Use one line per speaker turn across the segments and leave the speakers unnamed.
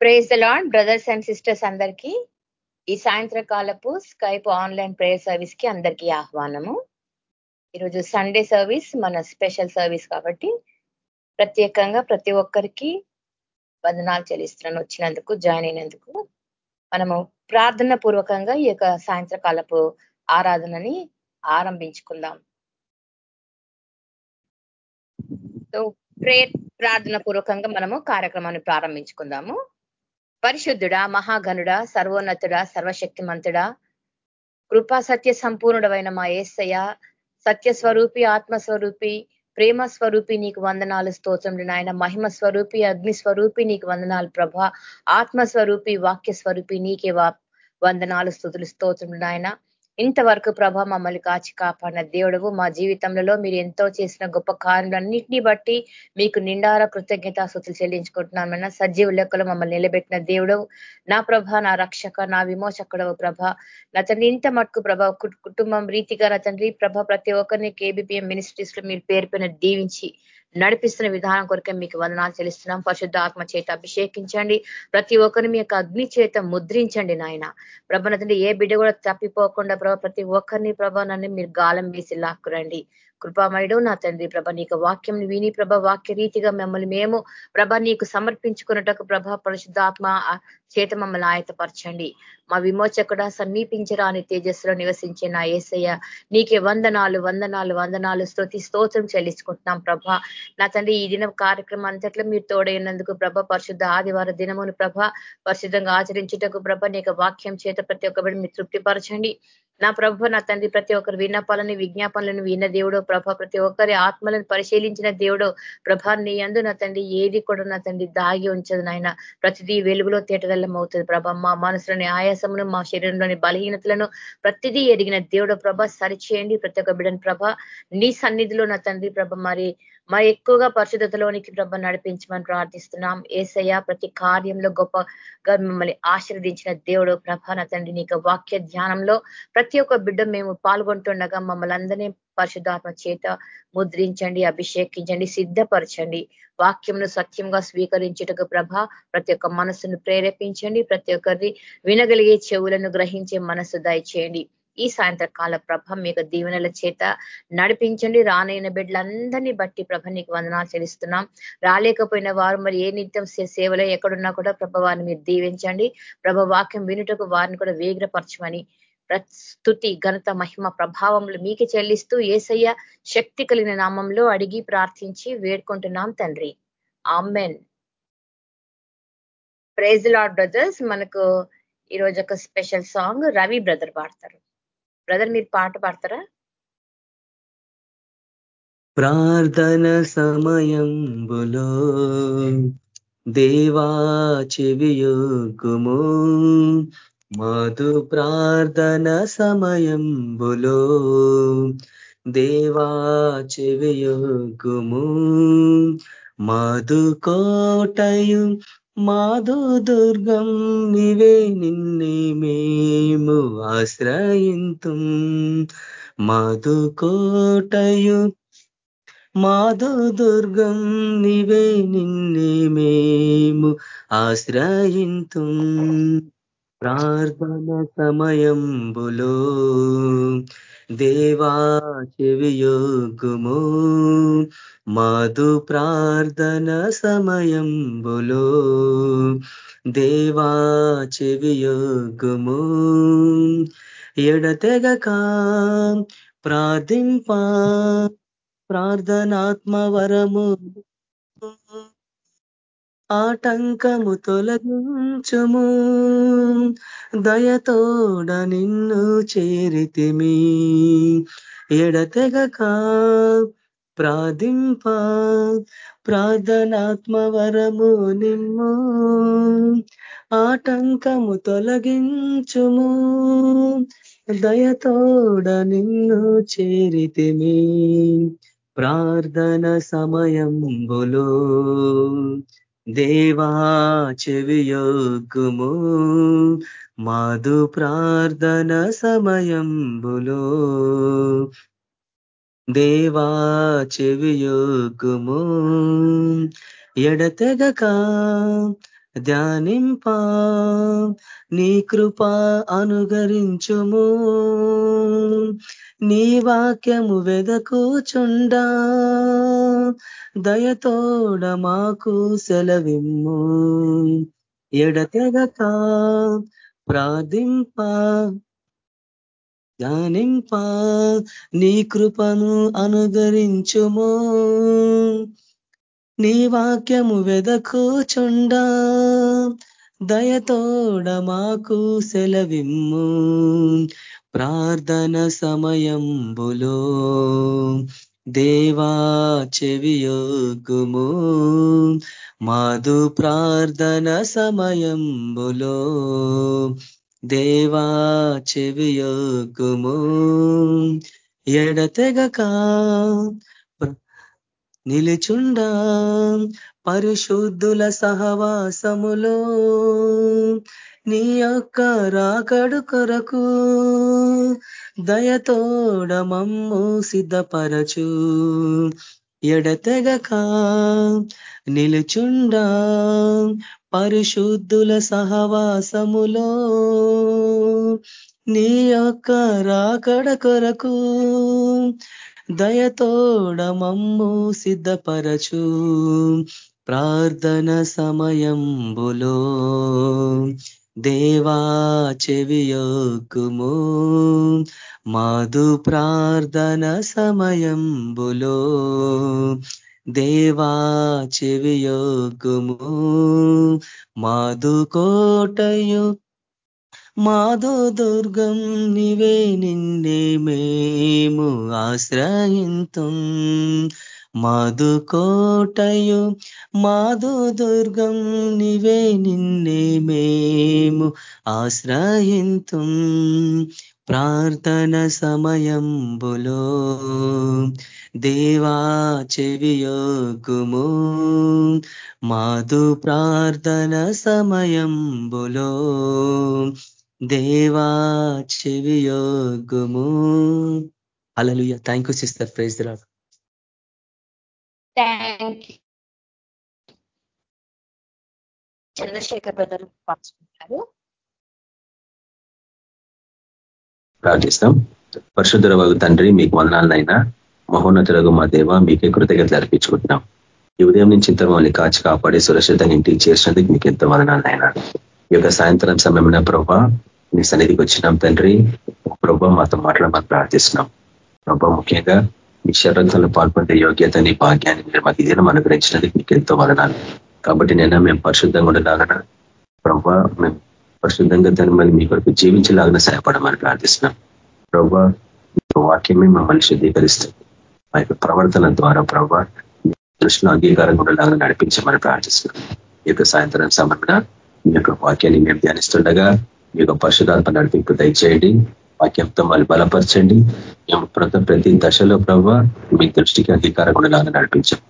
Praise the Lord brothers and sisters అందరికీ. ఈ సాయంత్రకాలపు స్కైప్ ఆన్లైన్ ప్రేయర్ సర్వీస్కి అందరికీ ఆహ్వానము. ఈరోజు సండే సర్వీస్ మన స్పెషల్ సర్వీస్ కాబట్టి ప్రత్యేకంగా ప్రతి ఒక్కరికి వందనాలు చెల్లిస్తున్నాను. వచ్చినందుకు జాయిన్ అయినందుకు మనము ప్రార్థన పూర్వకంగా ఈ యొక్క సాయంత్రకాలపు ఆరాధనని ఆరంభించుకుందాం. సో ప్రేయర్ ప్రార్థన పూర్వకంగా మనము కార్యక్రమాన్ని ప్రారంభించుకుందాము. పరిశుద్ధుడా మహాగనుడా సర్వోన్నతుడా సర్వశక్తిమంతుడా. కృపా సత్య సంపూర్ణుడమైన మా ఏసయ్య సత్య స్వరూపి ఆత్మస్వరూపి ప్రేమ స్వరూపి నీకు వందనాలు స్తోత్రములు నాయన. మహిమ స్వరూపి అగ్ని స్వరూపి నీకు వందనాలు ప్రభ. ఆత్మస్వరూపి వాక్య స్వరూపి నీకే వందనాలు స్థుతులు స్తోత్రములు నాయన. ఇంతవరకు ప్రభ మమ్మల్ని కాచి కాపాడిన దేవుడవు. మా జీవితంలో మీరు ఎంతో చేసిన గొప్ప కార్యాలన్నింటినీ బట్టి మీకు నిండార కృతజ్ఞతాస్తుతులు చెల్లించుకుంటున్నామన్నా సజీవ లెక్కలు మమ్మల్ని నిలబెట్టిన దేవుడవు. నా ప్రభ నా రక్షక నా విమోచకుడవు ప్రభ. నా తండ్రి ఇంత మటుకు ప్రభ కుటుంబం రీతిగా నా తండ్రి ప్రభ ప్రతి ఒక్కరిని కేబిపిఎం మినిస్ట్రీస్లో మీరు పేరు దీవించి నడిపిస్తున్న విధానం కొరకే మీకు వందనాలు చెల్లిస్తున్నాం. పరిశుద్ధ ఆత్మ చేత అభిషేకించండి. ప్రతి ఒక్కరిని మీ యొక్క అగ్ని చేత ముద్రించండి నాయన. ప్రభ ఏ బిడ్డ కూడా తప్పిపోకుండా ప్రభ ప్రతి ఒక్కరిని ప్రభ మీరు గాలం వేసి లాక్కురండి. కృపామయుడు నా తండ్రి ప్రభ నీకు వాక్యం విని ప్రభ వాక్య రీతిగా మిమ్మల్ని మేము ప్రభ నీకు సమర్పించుకున్నటకు ప్రభ పరిశుద్ధాత్మ చేత మమ్మల్ని ఆయతపరచండి మా విమోచకుడ సమీపించరాని తేజస్సులో నివసించే నా ఏసయ్య నీకే వందనాలు వందనాలు వందనాలు స్తోతి స్తోత్రం చెల్లించుకుంటున్నాం ప్రభ. నా తండ్రి ఈ దినం కార్యక్రమం అంతట్లో మీరు తోడైనందుకు ప్రభ పరిశుద్ధ ఆదివార దినమును ప్రభ పరిశుద్ధంగా ఆచరించుటకు ప్రభ నీకు వాక్యం చేత ప్రతి ఒక్కబడి మీరు తృప్తిపరచండి. నా ప్రభ నా తండ్రి ప్రతి ఒక్కరు విన్నపాలని విజ్ఞాపనలను విన్న దేవుడో ప్రభ ప్రతి ఒక్కరి ఆత్మలను పరిశీలించిన దేవుడో ప్రభ నీ అందు నా తండ్రి ఏది కూడా నా తండ్రి దాగి ఉంచదు నాయన. ప్రతిదీ వెలుగులో తేటదల్లం అవుతుంది ప్రభ. మా మనసులోని ఆయాసమును మా శరీరంలోని బలహీనతలను ప్రతిదీ ఎదిగిన దేవుడో ప్రభ సరిచేయండి ప్రతి ఒక్క బిడని ప్రభ నీ సన్నిధిలో నా తండ్రి ప్రభ మరి మా ఎక్కువగా పరిశుద్ధతలోనికి ప్రభ నడిపించమని ప్రార్థిస్తున్నాం. ఏసయ్య ప్రతి కార్యంలో గొప్పగా మిమ్మల్ని ఆశీర్వదించిన దేవుడు ప్రభ నా తండ్రి నీకు వాక్య ధ్యానంలో ప్రతి ఒక్క బిడ్డ మేము పాల్గొంటుండగా మమ్మల్ని అందరినీ పరిశుద్ధాత్మ చేత ముద్రించండి అభిషేకించండి సిద్ధపరచండి. వాక్యంను సత్యంగా స్వీకరించుటకు ప్రభ ప్రతి ఒక్క మనస్సును ప్రేరేపించండి ప్రతి ఒక్కరిని వినగలిగే చెవులను గ్రహించే మనస్సు దయచేయండి. ఈ సాయంత్రకాల ప్రభ మీకు దీవెనల చేత నడిపించండి. రానైన బిడ్డలందరినీ బట్టి ప్రభ నీకు వందనాలు చెల్లిస్తున్నాం. రాలేకపోయిన వారు మరి ఏ నిత్యం సేవలో ఎక్కడున్నా కూడా ప్రభ వారిని మీరు దీవించండి. ప్రభ వాక్యం వినుటకు వారిని కూడా వేగ్రపరచమని ప్రస్తుతి ఘనత మహిమ ప్రభావంలో మీకే చెల్లిస్తూ ఏసయ్య శక్తి కలిగిన నామంలో అడిగి ప్రార్థించి వేడుకుంటున్నాం తండ్రి. ఆమెన్. ప్రైజ్ లాడ్ బ్రదర్స్ మనకు ఈరోజు ఒక స్పెషల్ సాంగ్ రవి బ్రదర్ పాడతారు. బ్రదర్ మీరు పాట పాడతారా?
ప్రార్థన సమయం బులో దేవా చెవియోగుము మధు ప్రార్థన సమయం బులో దేవా చెవియోగుము మధు కోటయు మాధు దుర్గం నివే నిన్నే మేము ఆశ్రయింతు. మాధు కోటయు మాధు దుర్గం నివే నిన్నే మేము ఆశ్రయింతు. ప్రార్థన సమయంబులో దేవా చెవియోగుము మధు ప్రార్థన సమయంబులో. దేవా చెవియోగుము ఎడతెగక ప్రార్థింప ప్రార్థనాత్మవరము ఆటంకము తొలగించుము. దయతోడ నిన్ను చేరితిమి. ఎడతెగక ప్రార్థింప. ప్రార్థనాత్మవరము నిమ్ము ఆటంకము తొలగించుము. దయతోడ నిన్ను చేరితిమి. ప్రార్థన సమయంబులో దేవా చెవియోగుము మాధు ప్రార్థన సమయంబులో. దేవా చెవియోగుము ఎడతెగక ధ్యానింపా నీ కృప అనుగరించుము. నీ వాక్యము వెదకూచుండా. దయతోడ మాకు సెలవిమ్ము. ఎడతెగక ప్రార్థింప ధ్యానింప నీ కృపను అనుగరించుము. నీ వాక్యము వెదకుచుండా దయతోడ మాకు సెలవిమ్ము. ప్రార్థన సమయంబులో దేవా చెవియోగుము మాధు ప్రార్థన సమయంబులో. దేవా చెవియోగుము ఎడతెగక నిలుచుండా పరిశుద్ధుల సహవాసములో. నీ యొక్క రాకడు కొరకు దయతోడ మమ్ము సిద్ధపరచు. ఎడతెగక నిలుచుండా పరిశుద్ధుల సహవాసములో. నీ యొక్క రాకడ కొరకు దయతోడ మమ్ము సిద్ధపరచు. ప్రార్థన సమయంబులో దేవా చెవియోగుము మాధు ప్రార్థన సమయంబులో దేవా చెవియోగుము మాధు కోటయు మాధు దుర్గం నివే నిన్నే మేము ఆశ్రయింతం. మాధు కోటయు మాధు దుర్గం నివే నిన్నే మేము ఆశ్రయింతు. ప్రార్థన సమయంబులో దేవా చెవియోగుము మాధు ప్రార్థన సమయంబులో దేవా చెవియోగుము అలలుయ థ్యాంక్ యూ సిస్టర్ ప్రైజ్ రా
థ్యాంక్ చంద్రశేఖర్ బ్రదర్ పంచుకుంటారు.
ప్రార్థిస్తాం. పరిశుద్ధర వగు తండ్రి మీకు వందనాలనైనా. మహోన్నతులకు మా దేవ మీకే కృతజ్ఞతలు అర్పించుకుంటున్నాం. ఈ ఉదయం నుంచి ఇంత మమ్మల్ని కాచి కాపాడి సురక్షితంగా ఇంటికి చేసినందుకు మీకు ఎంతో వందనాలనైనా. ఈ యొక్క సాయంత్రం సమయమైన ప్రభా మీ సన్నిధికి వచ్చినాం తండ్రి. ప్రభా మాతో మాట్లాడమని ప్రార్థిస్తున్నాం. ప్రభా ముఖ్యంగా మీ శరణంలో పాల్పొందే యోగ్యతని భాగ్యాన్ని మీరు మాకు ఇదే అనుగ్రహించినందుకు మీకు ఎంతో వదనాలు. కాబట్టి నేను మేము పరిశుద్ధంగా ఉండలాగన ప్రభా మేము పరిశుద్ధంగా దాన్ని మళ్ళీ మీ కొరకు జీవించలాగిన సహాయపడమని ప్రార్థిస్తున్నాం. ప్రభా వాక్యమే మమ్మల్ని శుద్ధీకరిస్తుంది. మా యొక్క ప్రవర్తన ద్వారా ప్రభా దృష్టిలో అంగీకారం ఉండలాగా నడిపించమని ప్రార్థిస్తున్నాం. ఈ యొక్క సాయంత్రం సమర్పణ మీ యొక్క వాక్యాన్ని మేము ధ్యానిస్తుండగా మీ యొక్క పరిశుధాత్మ నడిపింపు దయచేయండి. వాక్యంతో మళ్ళీ బలపరచండి. మేము ప్రతి ప్రతి దశలో ప్రభావ మీ దృష్టికి అంగీకారం ఉండలాగా నడిపించాం.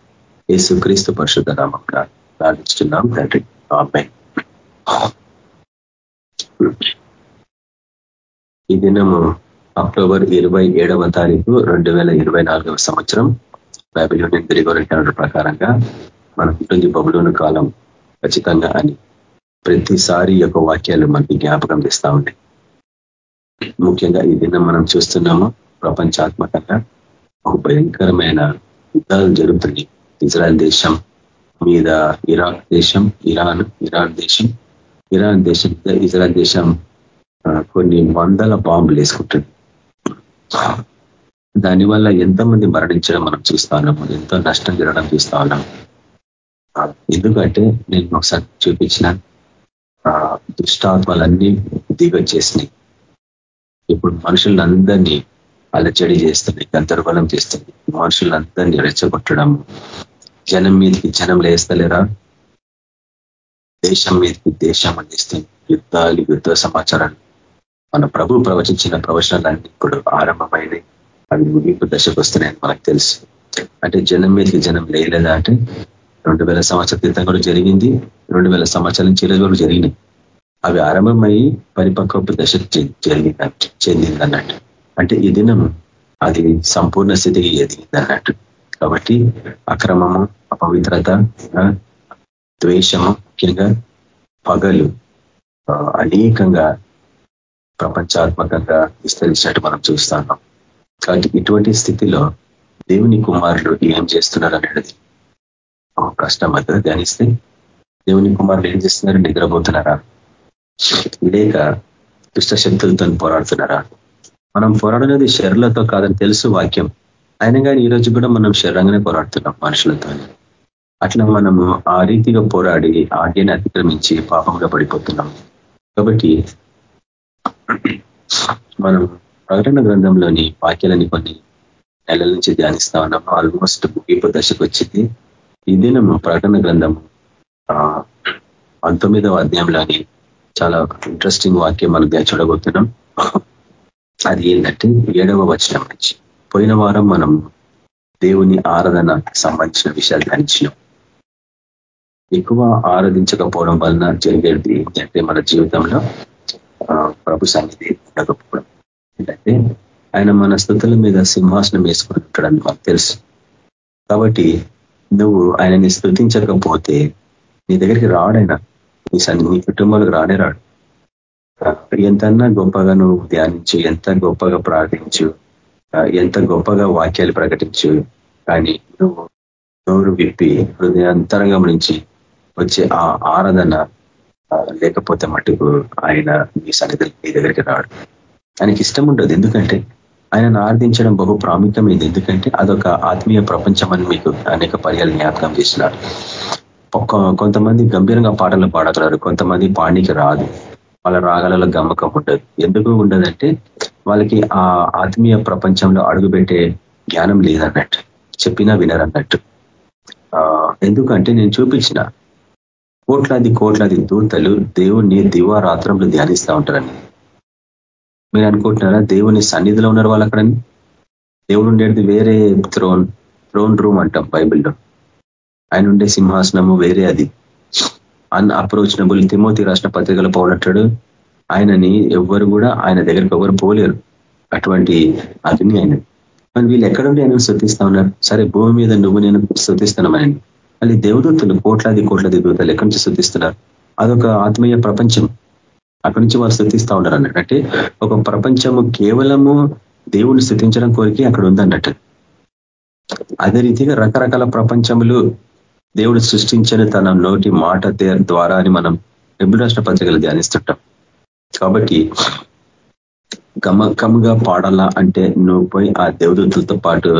యేసు క్రీస్తు పరిశుద్ధ నామం ప్రార్థిస్తున్నాం తండ్రి. అమ్మాయి ఈ దినము అక్టోబర్ ఇరవై ఏడవ తారీఖు రెండు వేల ఇరవై నాలుగవ సంవత్సరం బాబిలోనియన్ గ్రిగోరియన్ క్యాలెండర్ ప్రకారంగా మనం ఉంటుంది బబులోని కాలం ఖచ్చితంగా అని ప్రతిసారి యొక్క వాక్యాలు మనకి జ్ఞాపకం తెస్తా ఉన్నాయి. ముఖ్యంగా ఈ దినం మనం చూస్తున్నాము ప్రపంచాత్మకంగా ఒక భయంకరమైన యుద్ధాలు జరుగుతుంది ఇజ్రాయల్ దేశం మీద ఇరాక్ దేశం ఇరాన్ ఇరాన్ దేశం ఇరాన్ దేశం మీద ఇజ్రాయల్ దేశం కొన్ని వందల బాంబులు వేసుకుంటుంది. దానివల్ల ఎంతమంది మరణించడం మనం చూస్తా ఉన్నాము ఎంతో నష్టం జరగడం చూస్తా ఉన్నాం ఎందుకంటే నేను ఒకసారి చూపించిన దుష్టాత్మలన్నీ దిగొచ్చేసినాయి. ఇప్పుడు మనుషులందరినీ అలచడి చేస్తుంది గందరగోళం చేస్తుంది. మనుషులందరినీ రెచ్చగొట్టడం. జనం మీదకి జనం లేస్తలేరా? దేశం మీదకి దేశం అందిస్తుంది. యుద్ధాలు యుద్ధ సమాచారాలు. మన ప్రభు ప్రవచించిన ప్రవచనాలన్నీ ఇప్పుడు ఆరంభమైనవి అవి ముగింపు దశకు వస్తున్నాయని మనకు తెలుసు. అంటే జనం మీదకి జనం లేలేదా అంటే? రెండు వేల సంవత్సరాల క్రితం కూడా జరిగింది. రెండు వేల సంవత్సరాల నుంచి కూడా జరిగినాయి. అవి ఆరంభమయ్యి పరిపక్వపు దశ చెందింది చెందిందన్నట్టు. అంటే ఈ దినం అది సంపూర్ణ స్థితికి ఎదిగిందన్నట్టు కాబట్టి అక్రమము అపవిత్రత ద్వేషము ముఖ్యంగా పగలు అనేకంగా ప్రపంచాత్మకంగా విస్తరించినట్టు మనం చూస్తున్నాం కాబట్టి ఇటువంటి స్థితిలో దేవుని కుమారులు ఏం చేస్తున్నారు అనేది ప్రశ్న మధ్య ధ్యానిస్తే దేవుని కుమారులు ఏం చేస్తున్నారు? నిద్రపోతున్నారా? లేక దుష్టశక్తులతో పోరాడుతున్నారా? మనం పోరాడనేది శరీరంతో కాదని తెలుసు వాక్యం. అయినా కానీ ఈరోజు కూడా మనం శరీరంగానే పోరాడుతున్నాం మనుషులతో. అట్లా మనము ఆ రీతిగా పోరాడి ఆజ్ఞని అతిక్రమించి పాపంగా పడిపోతున్నాం. కాబట్టి మనం ప్రకటన గ్రంథంలోని వాక్యాలని కొన్ని నెలల నుంచి ధ్యానిస్తా ఉన్నాము ఆల్మోస్ట్ ముగింపు దశకు వచ్చింది. ఈ దినము ప్రకటన గ్రంథం పంతొమ్మిదవ అధ్యాయంలోని చాలా ఇంట్రెస్టింగ్ వాక్యం మనం చూడబోతున్నాం. అది ఏంటంటే ఏడవ వచనం నుంచి. పోయిన వారం మనం దేవుని ఆరాధన సంబంధించిన విషయాలు ధ్యానించినాం. ఎక్కువ ఆరాధించకపోవడం వలన జరిగేది ఏంటంటే మన జీవితంలో ప్రభు సన్నిధి ఉండకపోవడం. ఏంటంటే ఆయన మన స్థుతుల మీద సింహాసనం వేసుకుని ఉంటాడని మాకు తెలుసు. కాబట్టి నువ్వు ఆయనని స్థుతించకపోతే నీ దగ్గరికి రాడైనా నీ సన్ని నీ కుటుంబాలకు రానే రాడు. ఎంతన్నా గొప్పగా నువ్వు ధ్యానించు ఎంత గొప్పగా ప్రార్థించు ఎంత గొప్పగా వాక్యాలు ప్రకటించు కానీ నువ్వు నోరు విప్పి హృదయాంతరంగం నుంచి వచ్చే ఆ ఆరాధన లేకపోతే మటుకు ఆయన మీ సన్నిధి మీ దగ్గరికి రాడు. ఆయనకి ఇష్టం ఉండదు. ఎందుకంటే ఆయనను ఆరాధించడం బహు ప్రాముఖ్యమైంది. ఎందుకంటే అదొక ఆత్మీయ ప్రపంచం అని మీకు అనేక పర్యాలు జ్ఞాపకం చేసినాడు కొంతమంది గంభీరంగా పాటలు పాడగలరు కొంతమంది పాడికి రాదు. వాళ్ళ రాగాలలో గమ్మకం ఉండదు. ఎందుకు ఉండదంటే వాళ్ళకి ఆ ఆత్మీయ ప్రపంచంలో అడుగుపెట్టే జ్ఞానం లేదన్నట్టు చెప్పినా వినరన్నట్టు. ఎందుకంటే నేను చూపించిన కోట్లాది కోట్లాది దూతలు దేవుణ్ణి దివారాత్రంలో ధ్యానిస్తూ ఉంటారని. మీరు అనుకుంటున్నారా దేవుని సన్నిధిలో ఉన్నారు వాళ్ళు అక్కడని? దేవుడు ఉండేది వేరే థ్రోన్ థ్రోన్ రూమ్ అంటాం బైబిల్లో. ఆయన ఉండే సింహాసనము వేరే అది. అన్ అప్రోచనబుల్ తిమోతి రాష్ట్ర పత్రికలో పోనట్టాడు ఆయనని ఎవ్వరు కూడా ఆయన దగ్గరికి ఎవరు పోలేరు. అటువంటి అగ్ని ఆయన. మరి వీళ్ళు ఎక్కడుండి ఆయన శృతిస్తా ఉన్నారు? సరే భూమి మీద నువ్వు నేను స్థుతిస్తున్నామని మళ్ళీ దేవదూతలు కోట్లాది కోట్లాది దూతలు ఎక్కడి నుంచి శృతిస్తున్నారు అదొక ఆత్మీయ ప్రపంచం. అక్కడి నుంచి వారు స్థుతిస్తూ ఉన్నారు అన్నట్టు. అంటే ఒక ప్రపంచము కేవలము దేవుని స్థుతించడం కోరికే అక్కడ ఉందన్నట్టు. అదే రీతిగా రకరకాల ప్రపంచములు దేవుడు సృష్టించిన తన నోటి మాట ద్వారా అని మనం రెండు రాష్ట్ర పత్రికలు ధ్యానిస్తుంటాం. కాబట్టి గమకముగా పాడాలా అంటే నువ్వు పోయి ఆ దేవదూతులతో పాటు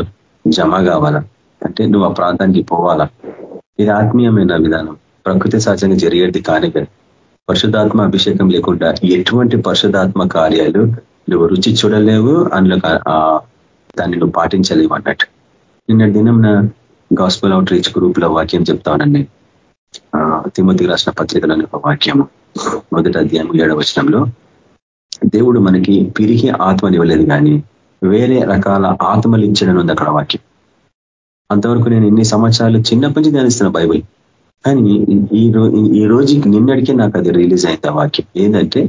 జమ కావాలా? అంటే నువ్వు ఆ ప్రాంతానికి పోవాలా? ఇది ఆత్మీయమైన విధానం. ప్రకృతి సహజంగా జరిగేది కానీ పరిశుధాత్మ అభిషేకం లేకుండా ఎటువంటి పరిశుధాత్మ కార్యాలు నువ్వు రుచి చూడలేవు అందులో దాన్ని నువ్వు పాటించలేవు అన్నట్టు. నిన్న దినం గాస్పుల్ అవుట్ రీచ్ గ్రూప్లో వాక్యం చెప్తానండి తిమ్మతికి రాసిన పత్రికలోని ఒక వాక్యము. మొదటి అధ్యాయం ఏడవ వచనంలో దేవుడు మనకి పిరిగి ఆత్మనివ్వలేదు కానీ వేరే రకాల ఆత్మలు ఇచ్చడం ఉంది అక్కడ వాక్యం. అంతవరకు నేను ఎన్ని సంవత్సరాలు చిన్నప్పటి నుంచి ధ్యానిస్తున్న బైబిల్. కానీ ఈ ఈ రోజుకి నిన్నటికే నాకు అది రిలీజ్ అయింది ఆ వాక్యం. ఏంటంటే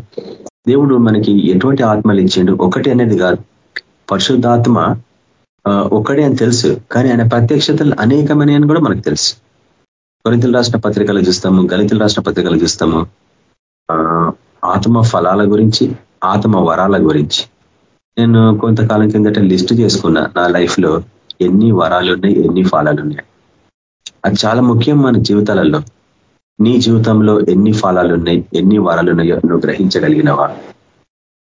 దేవుడు మనకి ఎటువంటి ఆత్మలు ఇచ్చిండు? ఒకటి అనేది కాదు. పరిశుద్ధాత్మ ఒక్కడే అని తెలుసు. కానీ ఆయన ప్రత్యక్షతలు అనేకమని అని కూడా మనకు తెలుసు. కొరింతలు రాష్ట్ర పత్రికలు చూస్తాము గణితులు రాష్ట్ర పత్రికలు చూస్తాము. ఆత్మ ఫలాల గురించి ఆత్మ వరాల గురించి. నేను కొంతకాలం కిందట లిస్ట్ చేసుకున్నా నా లైఫ్లో ఎన్ని వరాలు ఉన్నాయి ఎన్ని ఫలాలు ఉన్నాయి. అది చాలా ముఖ్యం మన జీవితాలలో. నీ జీవితంలో ఎన్ని ఫలాలు ఉన్నాయి ఎన్ని వరాలు ఉన్నాయో నువ్వు గ్రహించగలిగినవా?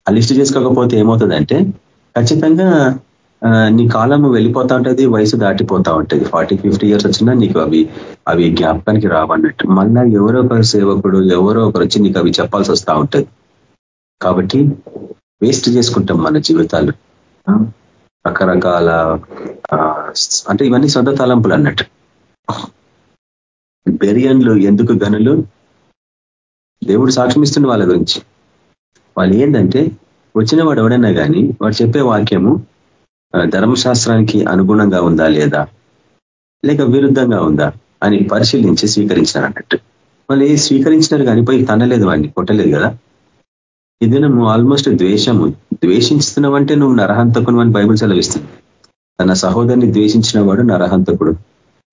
ఆ లిస్ట్ చేసుకోకపోతే ఏమవుతుందంటే ఖచ్చితంగా నీ కాలం వెళ్ళిపోతా ఉంటుంది వయసు దాటిపోతా ఉంటుంది. ఫార్టీ ఫిఫ్టీ ఇయర్స్ వచ్చినా నీకు అవి అవి జ్ఞాపకానికి రావన్నట్టు. మళ్ళా ఎవరో ఒకరు సేవకుడు ఎవరో ఒకరు వచ్చి నీకు అవి చెప్పాల్సి వస్తూ ఉంటుంది. కాబట్టి వేస్ట్ చేసుకుంటాం మన జీవితాలు. రకరకాల అంటే ఇవన్నీ సొంత తలంపులు అన్నట్టు. బెరియన్లు ఎందుకు గనులు దేవుడు సాక్ష్యం వాళ్ళ గురించి. వాళ్ళు ఏంటంటే వచ్చిన వాడు ఎవడైనా కానీ వాడు చెప్పే వాక్యము ధర్మశాస్త్రానికి అనుగుణంగా ఉందా లేదా? లేక విరుద్ధంగా ఉందా? అని పరిశీలించి స్వీకరించినారు అన్నట్టు. మళ్ళీ స్వీకరించినారు కానీ పోయి తనలేదు వాడిని కొట్టలేదు కదా? ఇది నువ్వు ఆల్మోస్ట్ ద్వేషము ద్వేషిస్తున్నావంటే నువ్వు నరహంతకును అని బైబుల్ చదివిస్తుంది. తన సహోదరిని ద్వేషించిన వాడు నరహంతకుడు.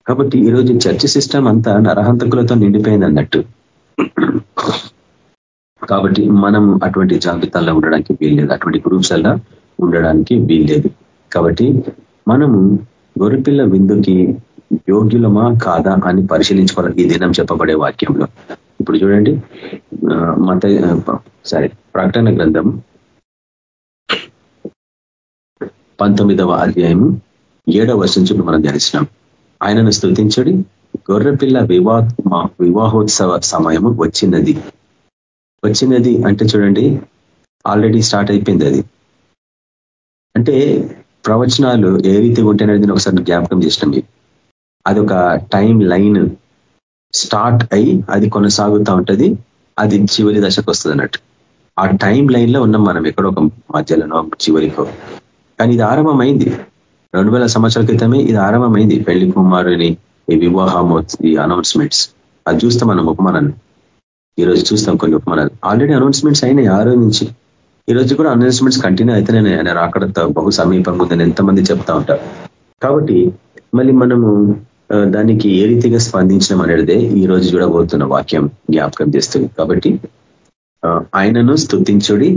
కాబట్టి ఈరోజు చర్చ సిస్టమ్ అంతా నరహంతకులతో నిండిపోయింది అన్నట్టు. కాబట్టి మనం అటువంటి జాబితాల్లో ఉండడానికి వీల్లేదు. అటువంటి గ్రూప్స్ అలా ఉండడానికి వీల్లేదు. కాబట్టి మనము గొర్రెపిల్ల విందుకి యోగ్యులమా కాదా అని పరిశీలించుకోవాలి ఈ దినం చెప్పబడే వాక్యంలో. ఇప్పుడు చూడండి మత సారీ ప్రకటన గ్రంథం పంతొమ్మిదవ అధ్యాయము ఏడవ వర్షం చెప్పి మనం ధ్యానిస్తున్నాం. ఆయనను స్థుతించడి గొర్రెపిల్ల వివా వివాహోత్సవ సమయము వచ్చినది. వచ్చినది అంటే చూడండి ఆల్రెడీ స్టార్ట్ అయిపోయింది అది. అంటే ప్రవచనాలు ఏ రీతి ఒకసారి జ్ఞాపకం చేసినాం మీకు. అదొక టైం లైన్ స్టార్ట్ అయి అది కొనసాగుతూ ఉంటుంది అది చివరి దశకు వస్తుంది అన్నట్టు. ఆ టైం లైన్లో ఉన్నాం మనం ఎక్కడో ఒక మధ్యలోనో చివరికో. కానీ ఇది ఆరంభమైంది. రెండు వేల సంవత్సరాల క్రితమే ఇది ఆరంభమైంది. పెళ్ళి కుమారుని ఈ వివాహం ఈ అనౌన్స్మెంట్స్ అది చూస్తాం మనం ఉపమానాన్ని. ఈరోజు చూస్తాం కొన్ని ఉపమానాలు. ఆల్రెడీ అనౌన్స్మెంట్స్ అయినాయి ఆ రోజు నుంచి. ఈ రోజు కూడా అనౌన్స్మెంట్స్ కంటిన్యూ అయితేనే ఆయన రాకడ బహు సమీపం ఉందని ఎంతమంది చెప్తా ఉంటారు. కాబట్టి మళ్ళీ మనము దానికి ఏ రీతిగా స్పందించడం అనేదే ఈ రోజు చూడబోతున్న వాక్యం జ్ఞాపకం చేస్తుంది. కాబట్టి ఆయనను స్థుతించుడి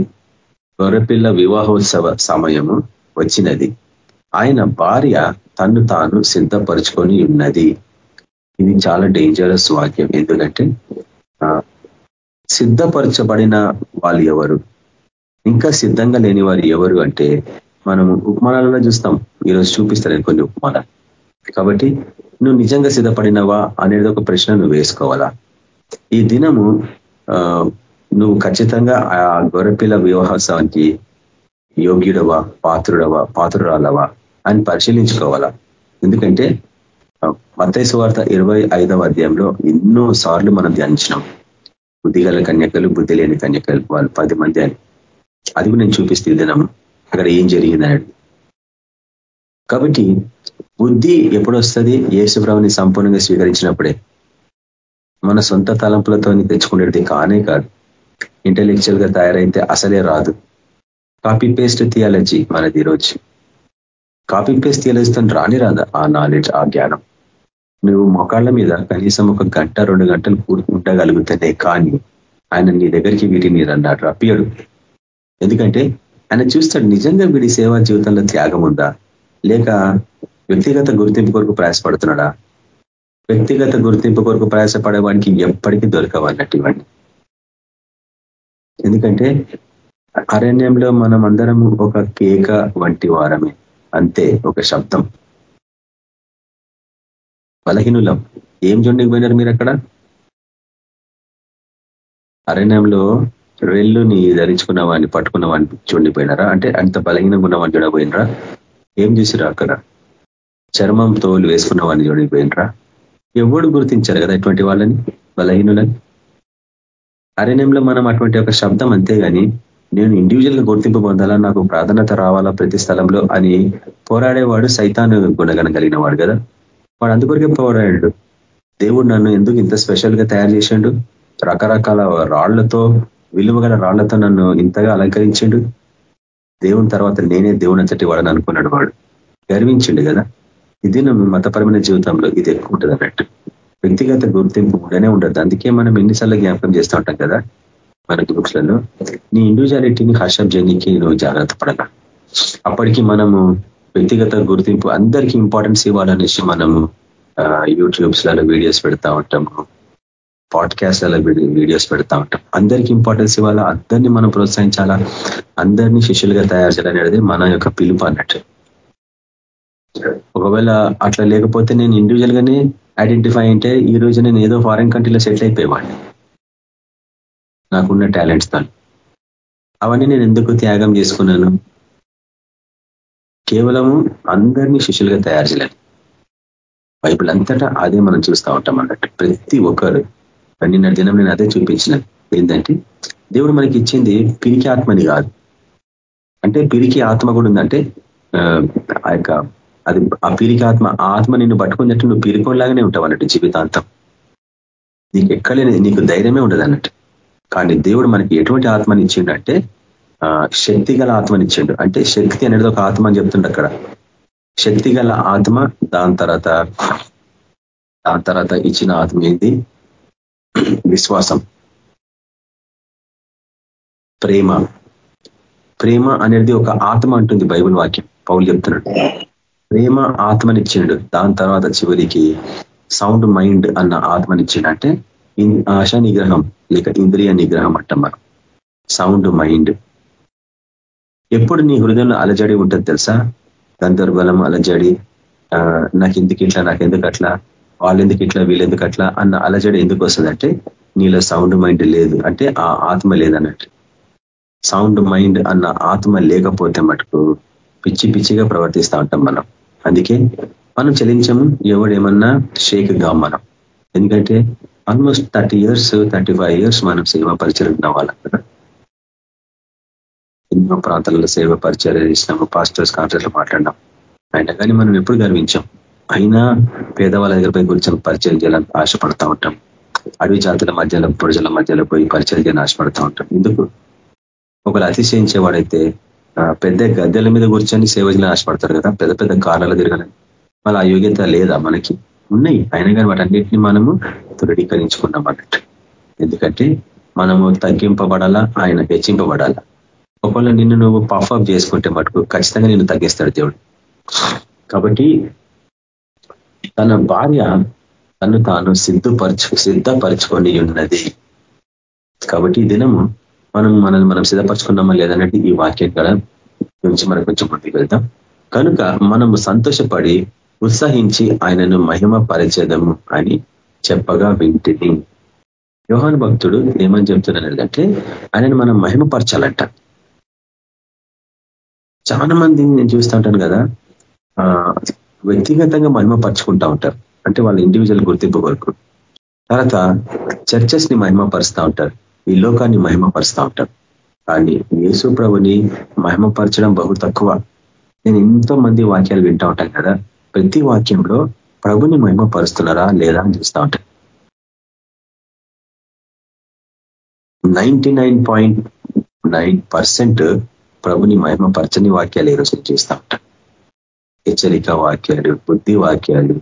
గొర్రెపిల్ల వివాహోత్సవ సమయము వచ్చినది. ఆయన భార్య తన్ను తాను సిద్ధపరుచుకొని ఉన్నది. ఇది చాలా డేంజరస్ వాక్యం. ఎందుకంటే సిద్ధపరచబడిన వాళ్ళు ఎవరు? ఇంకా సిద్ధంగా లేని వారు ఎవరు అంటే మనము ఉపమానాలలో చూస్తాం. ఈరోజు చూపిస్తాను కొన్ని ఉపమానాలు. కాబట్టి నువ్వు నిజంగా సిద్ధపడినవా అనేది ఒక ప్రశ్న నువ్వు వేసుకోవాలా? ఈ దినము నువ్వు ఖచ్చితంగా ఆ గొర్రెపిల్ల వివాహోత్సవానికి యోగ్యుడవా పాత్రుడవా పాత్రురాలవా అని పరిశీలించుకోవాలా? ఎందుకంటే మతైసు వార్త ఇరవై ఐదవ అధ్యాయంలో ఎన్నో సార్లు మనం ధ్యానించినాం. బుద్ధిగల కన్యకలు బుద్ధి లేని కన్యకలు వాళ్ళు పది మంది అని. అది కూడా నేను చూపిస్తే దినం అక్కడ ఏం జరిగిందన్నాడు కాబట్టి బుద్ధి ఎప్పుడొస్తుంది యేసుప్రభుని సంపూర్ణంగా స్వీకరించినప్పుడే. మన సొంత తలంపులతో తెచ్చుకునేది కానే కాదు. ఇంటెలెక్చువల్గా తయారైతే అసలే రాదు. కాపీ పేస్ట్ థియాలజీ మనది ఈరోజు. కాపీ పేస్ట్ థియాలజీతో రాని రాదు ఆ నాలెడ్జ్ ఆ జ్ఞానం? నువ్వు మొకాళ్ళ మీద కనీసం ఒక గంట రెండు గంటలు ఉండగలుగుతానే కానీ ఆయన నీ దగ్గరికి వీటిని అన్నాడు రప్పియడు ఎందుకంటే ఆయన చూస్తాడు నిజంగా వీడి సేవా జీవితంలో త్యాగం ఉందా? లేక వ్యక్తిగత గుర్తింపు కొరకు ప్రయాసపడుతున్నాడా? వ్యక్తిగత గుర్తింపు కొరకు ప్రయాసపడేవాడికి ఎప్పటికీ దొరకవన్నట్టు ఇవ్వండి. ఎందుకంటే అరణ్యంలో మనం అందరం ఒక కేక వంటి వారమే అంతే ఒక శబ్దం. బలహీనులం. ఏం జొండికి పోయినారు మీరు అక్కడ అరణ్యంలో రెల్లుని ధరించుకున్న వాడిని పట్టుకున్న వాడిని చూండిపోయినారా అంటే అంత బలహీనంగా ఉన్న వాడిని చూడబోయినరా? ఏం చేసిరా అక్కడ? చర్మం తోలు వేసుకున్న వాడిని చూడిపోయినరా ఎవడు గుర్తించారు కదా ఇటువంటి వాళ్ళని బలహీనులని? అరణ్యంలో మనం అటువంటి ఒక శబ్దం అంతేగాని నేను ఇండివిజువల్గా గుర్తింపు పొందాలా? నాకు ప్రాధాన్యత రావాలా ప్రతి స్థలంలో అని పోరాడేవాడు సైతాను గుణగణ కలిగిన వాడు కదా. వాడు అందుకొరకే పోరాడాడు. దేవుడు నన్ను ఎందుకు ఇంత స్పెషల్గా తయారు చేసిండు? రకరకాల రాళ్ళతో విలువగల రాళ్ళతో నన్ను ఇంతగా అలంకరించిండు? దేవుని తర్వాత నేనే దేవుని అంతటి వాడని అనుకున్నాడు వాడు. గర్వించిండు కదా? ఇది మతపరమైన జీవితంలో ఇది ఎక్కువ ఉంటుంది అన్నట్టు. వ్యక్తిగత గుర్తింపు ఉండనే ఉండదు. అందుకే మనం ఎన్నిసార్లు జ్ఞాపకం చేస్తూ ఉంటాం కదా? మన గ్రూప్స్లలో నీ ఇండివిజువాలిటీని హర్షప్ చేయడానికి నువ్వు జాగ్రత్త పడాల అప్పటికి మనము వ్యక్తిగత గుర్తింపు అందరికీ ఇంపార్టెన్స్ ఇవ్వాలనేసి మనము యూట్యూబ్స్లలో వీడియోస్ పెడతా ఉంటాము. పాడ్కాస్ట్లలో వీడియోస్ పెడతా ఉంటాం. అందరికీ ఇంపార్టెన్స్ ఇవ్వాలా? అందరినీ మనం ప్రోత్సహించాలా? అందరినీ శిష్యులుగా తయారు చేయాలనేది మన యొక్క పిలుపు అన్నట్టు. ఒకవేళ అట్లా లేకపోతే నేను ఇండివిజువల్ గానే ఐడెంటిఫై అంటే ఈ రోజు నేను ఏదో ఫారిన్ కంట్రీలో సెటిల్ అయిపోయేవాడిని. నాకున్న టాలెంట్స్ తాను. అవన్నీ నేను ఎందుకు త్యాగం చేసుకున్నాను? కేవలము అందరినీ శిష్యులుగా తయారు చేయాలి. బైబుల్ అంతటా అదే మనం చూస్తూ ఉంటాం అన్నట్టు. ప్రతి ఒక్కరు నిన్న దినం నేను అదే చూపించిన. ఏంటంటే దేవుడు మనకి ఇచ్చింది పిరికి ఆత్మని కాదు. అంటే పిరికి ఆత్మ కూడా ఉందంటే ఆ యొక్క అది ఆ పిరికి ఆత్మ ఆత్మ నిన్ను పట్టుకున్నట్టు నువ్వు పిరికోలాగానే ఉంటావు అన్నట్టు జీవితాంతం. నీకు ఎక్కడలేని నీకు ధైర్యమే ఉండదు అన్నట్టు. కానీ దేవుడు మనకి ఎటువంటి ఆత్మని ఇచ్చిండంటే శక్తి గల ఆత్మనిచ్చిండు అంటే శక్తి అనేది ఒక ఆత్మ అని చెప్తుండ అక్కడ. శక్తి గల ఆత్మ దాని తర్వాత దాని తర్వాత ఇచ్చిన ఆత్మ ఏంది? విశ్వాసం ప్రేమ. ప్రేమ అనేది ఒక ఆత్మ అంటుంది బైబుల్ వాక్యం. పౌలు చెప్తున్నాడు. ప్రేమ ఆత్మనిచ్చిండు దాని తర్వాత చివరికి సౌండ్ మైండ్ అన్న ఆత్మనిచ్చిండు అంటే ఆశ నిగ్రహం లేక ఇంద్రియ నిగ్రహం అంటాం మనం. Sound mind. ఎప్పుడు నీ హృదయంలో అలజడి ఉంటుంది తెలుసా? గందరబలం అలజడి. నాకు ఎందుకు ఇట్లా నాకు ఎందుకు అట్లా? వాళ్ళెందుకు ఇట్లా వీళ్ళెందుకు అట్లా అన్న అలజడి ఎందుకు వస్తుందంటే నీలో సౌండ్ మైండ్ లేదు అంటే ఆ ఆత్మ లేదన్నట్టు. సౌండ్ మైండ్ అన్న ఆత్మ లేకపోతే మటుకు పిచ్చి పిచ్చిగా ప్రవర్తిస్తూ ఉంటాం మనం. అందుకే మనం చెల్లించము ఎవడేమన్నా షేక్గా మనం. ఎందుకంటే almost thirty years thirty five years మనం సేవ పరిచయం ఉన్న వాళ్ళం ఎన్నో ప్రాంతాలలో సేవ పరిచయం చేసినాము పాస్టర్స్ కాన్సర్ట్లో మాట్లాడినాం. అయినా కానీ మనం ఎప్పుడు గర్వించాం. అయినా పేదవాళ్ళ దగ్గర పోయి కూర్చొని పరిచయం చేయాలని ఆశపడతా ఉంటాం. అడవి జాతుల మధ్యలో ప్రజల మధ్యలో పోయి పరిచయం చేయాలని ఆశపడతా ఉంటాం. ఎందుకు ఒకరు అతిశయించేవాడైతే పెద్ద గద్దెల మీద కూర్చొని సేవ చేయాలని ఆశపడతారు కదా. పెద్ద పెద్ద కార్లలో తిరగాలని. వాళ్ళ ఆ యోగ్యత లేదా మనకి? ఉన్నాయి. అయినా కానీ వాటన్నిటిని మనము దృఢీకరించుకున్నాం అన్నట్టు. ఎందుకంటే మనము తగ్గింపబడాలా? ఆయన హెచ్చింపబడాలా ఒకవేళ నిన్ను నువ్వు పఫ్ చేసుకుంటే మటుకు ఖచ్చితంగా నిన్ను తగ్గిస్తాడు దేవుడు. కాబట్టి తన భార్య తను తాను సిద్ధపరచు సిద్ధపరచుకొని ఉన్నది. కాబట్టి ఈ దినము మనం మనల్ని మనం సిద్ధపరచుకున్నామా లేదన్నట్టు ఈ వాక్యం కూడా గురించి మనం కొంచెం ముందుకు వెళ్తాం కనుక మనము సంతోషపడి ఉత్సహించి ఆయనను మహిమ పరిచేదము అని చెప్పగా వింటిని. యోహాన్ భక్తుడు ఏమని చెప్తున్నానంటే ఆయనను మనం మహిమపరచాలంట. చాలా మంది నేను చూస్తూ ఉంటాను కదా. వ్యక్తిగతంగా మహిమపరుచుకుంటా ఉంటారు. అంటే వాళ్ళ ఇండివిజువల్ గుర్తింపు వరకు తర్వాత చర్చెస్ని మహిమపరుస్తూ ఉంటారు. ఈ లోకాన్ని మహిమపరుస్తూ ఉంటారు. కానీ యేసు ప్రభుని మహిమపరచడం బహు తక్కువ. నేను ఎంతో మంది వాక్యాలు వింటా ఉంటాను కదా. ప్రతి వాక్యంలో ప్రభుని మహిమపరుస్తున్నారా లేదా అని చూస్తూ ఉంటాను నైంటీ ప్రభుని మహిమపరచని వాక్యాలు ఈరోజు చూస్తూ ఉంటాను హెచ్చరిక వాక్యాలు బుద్ధి వాక్యాలు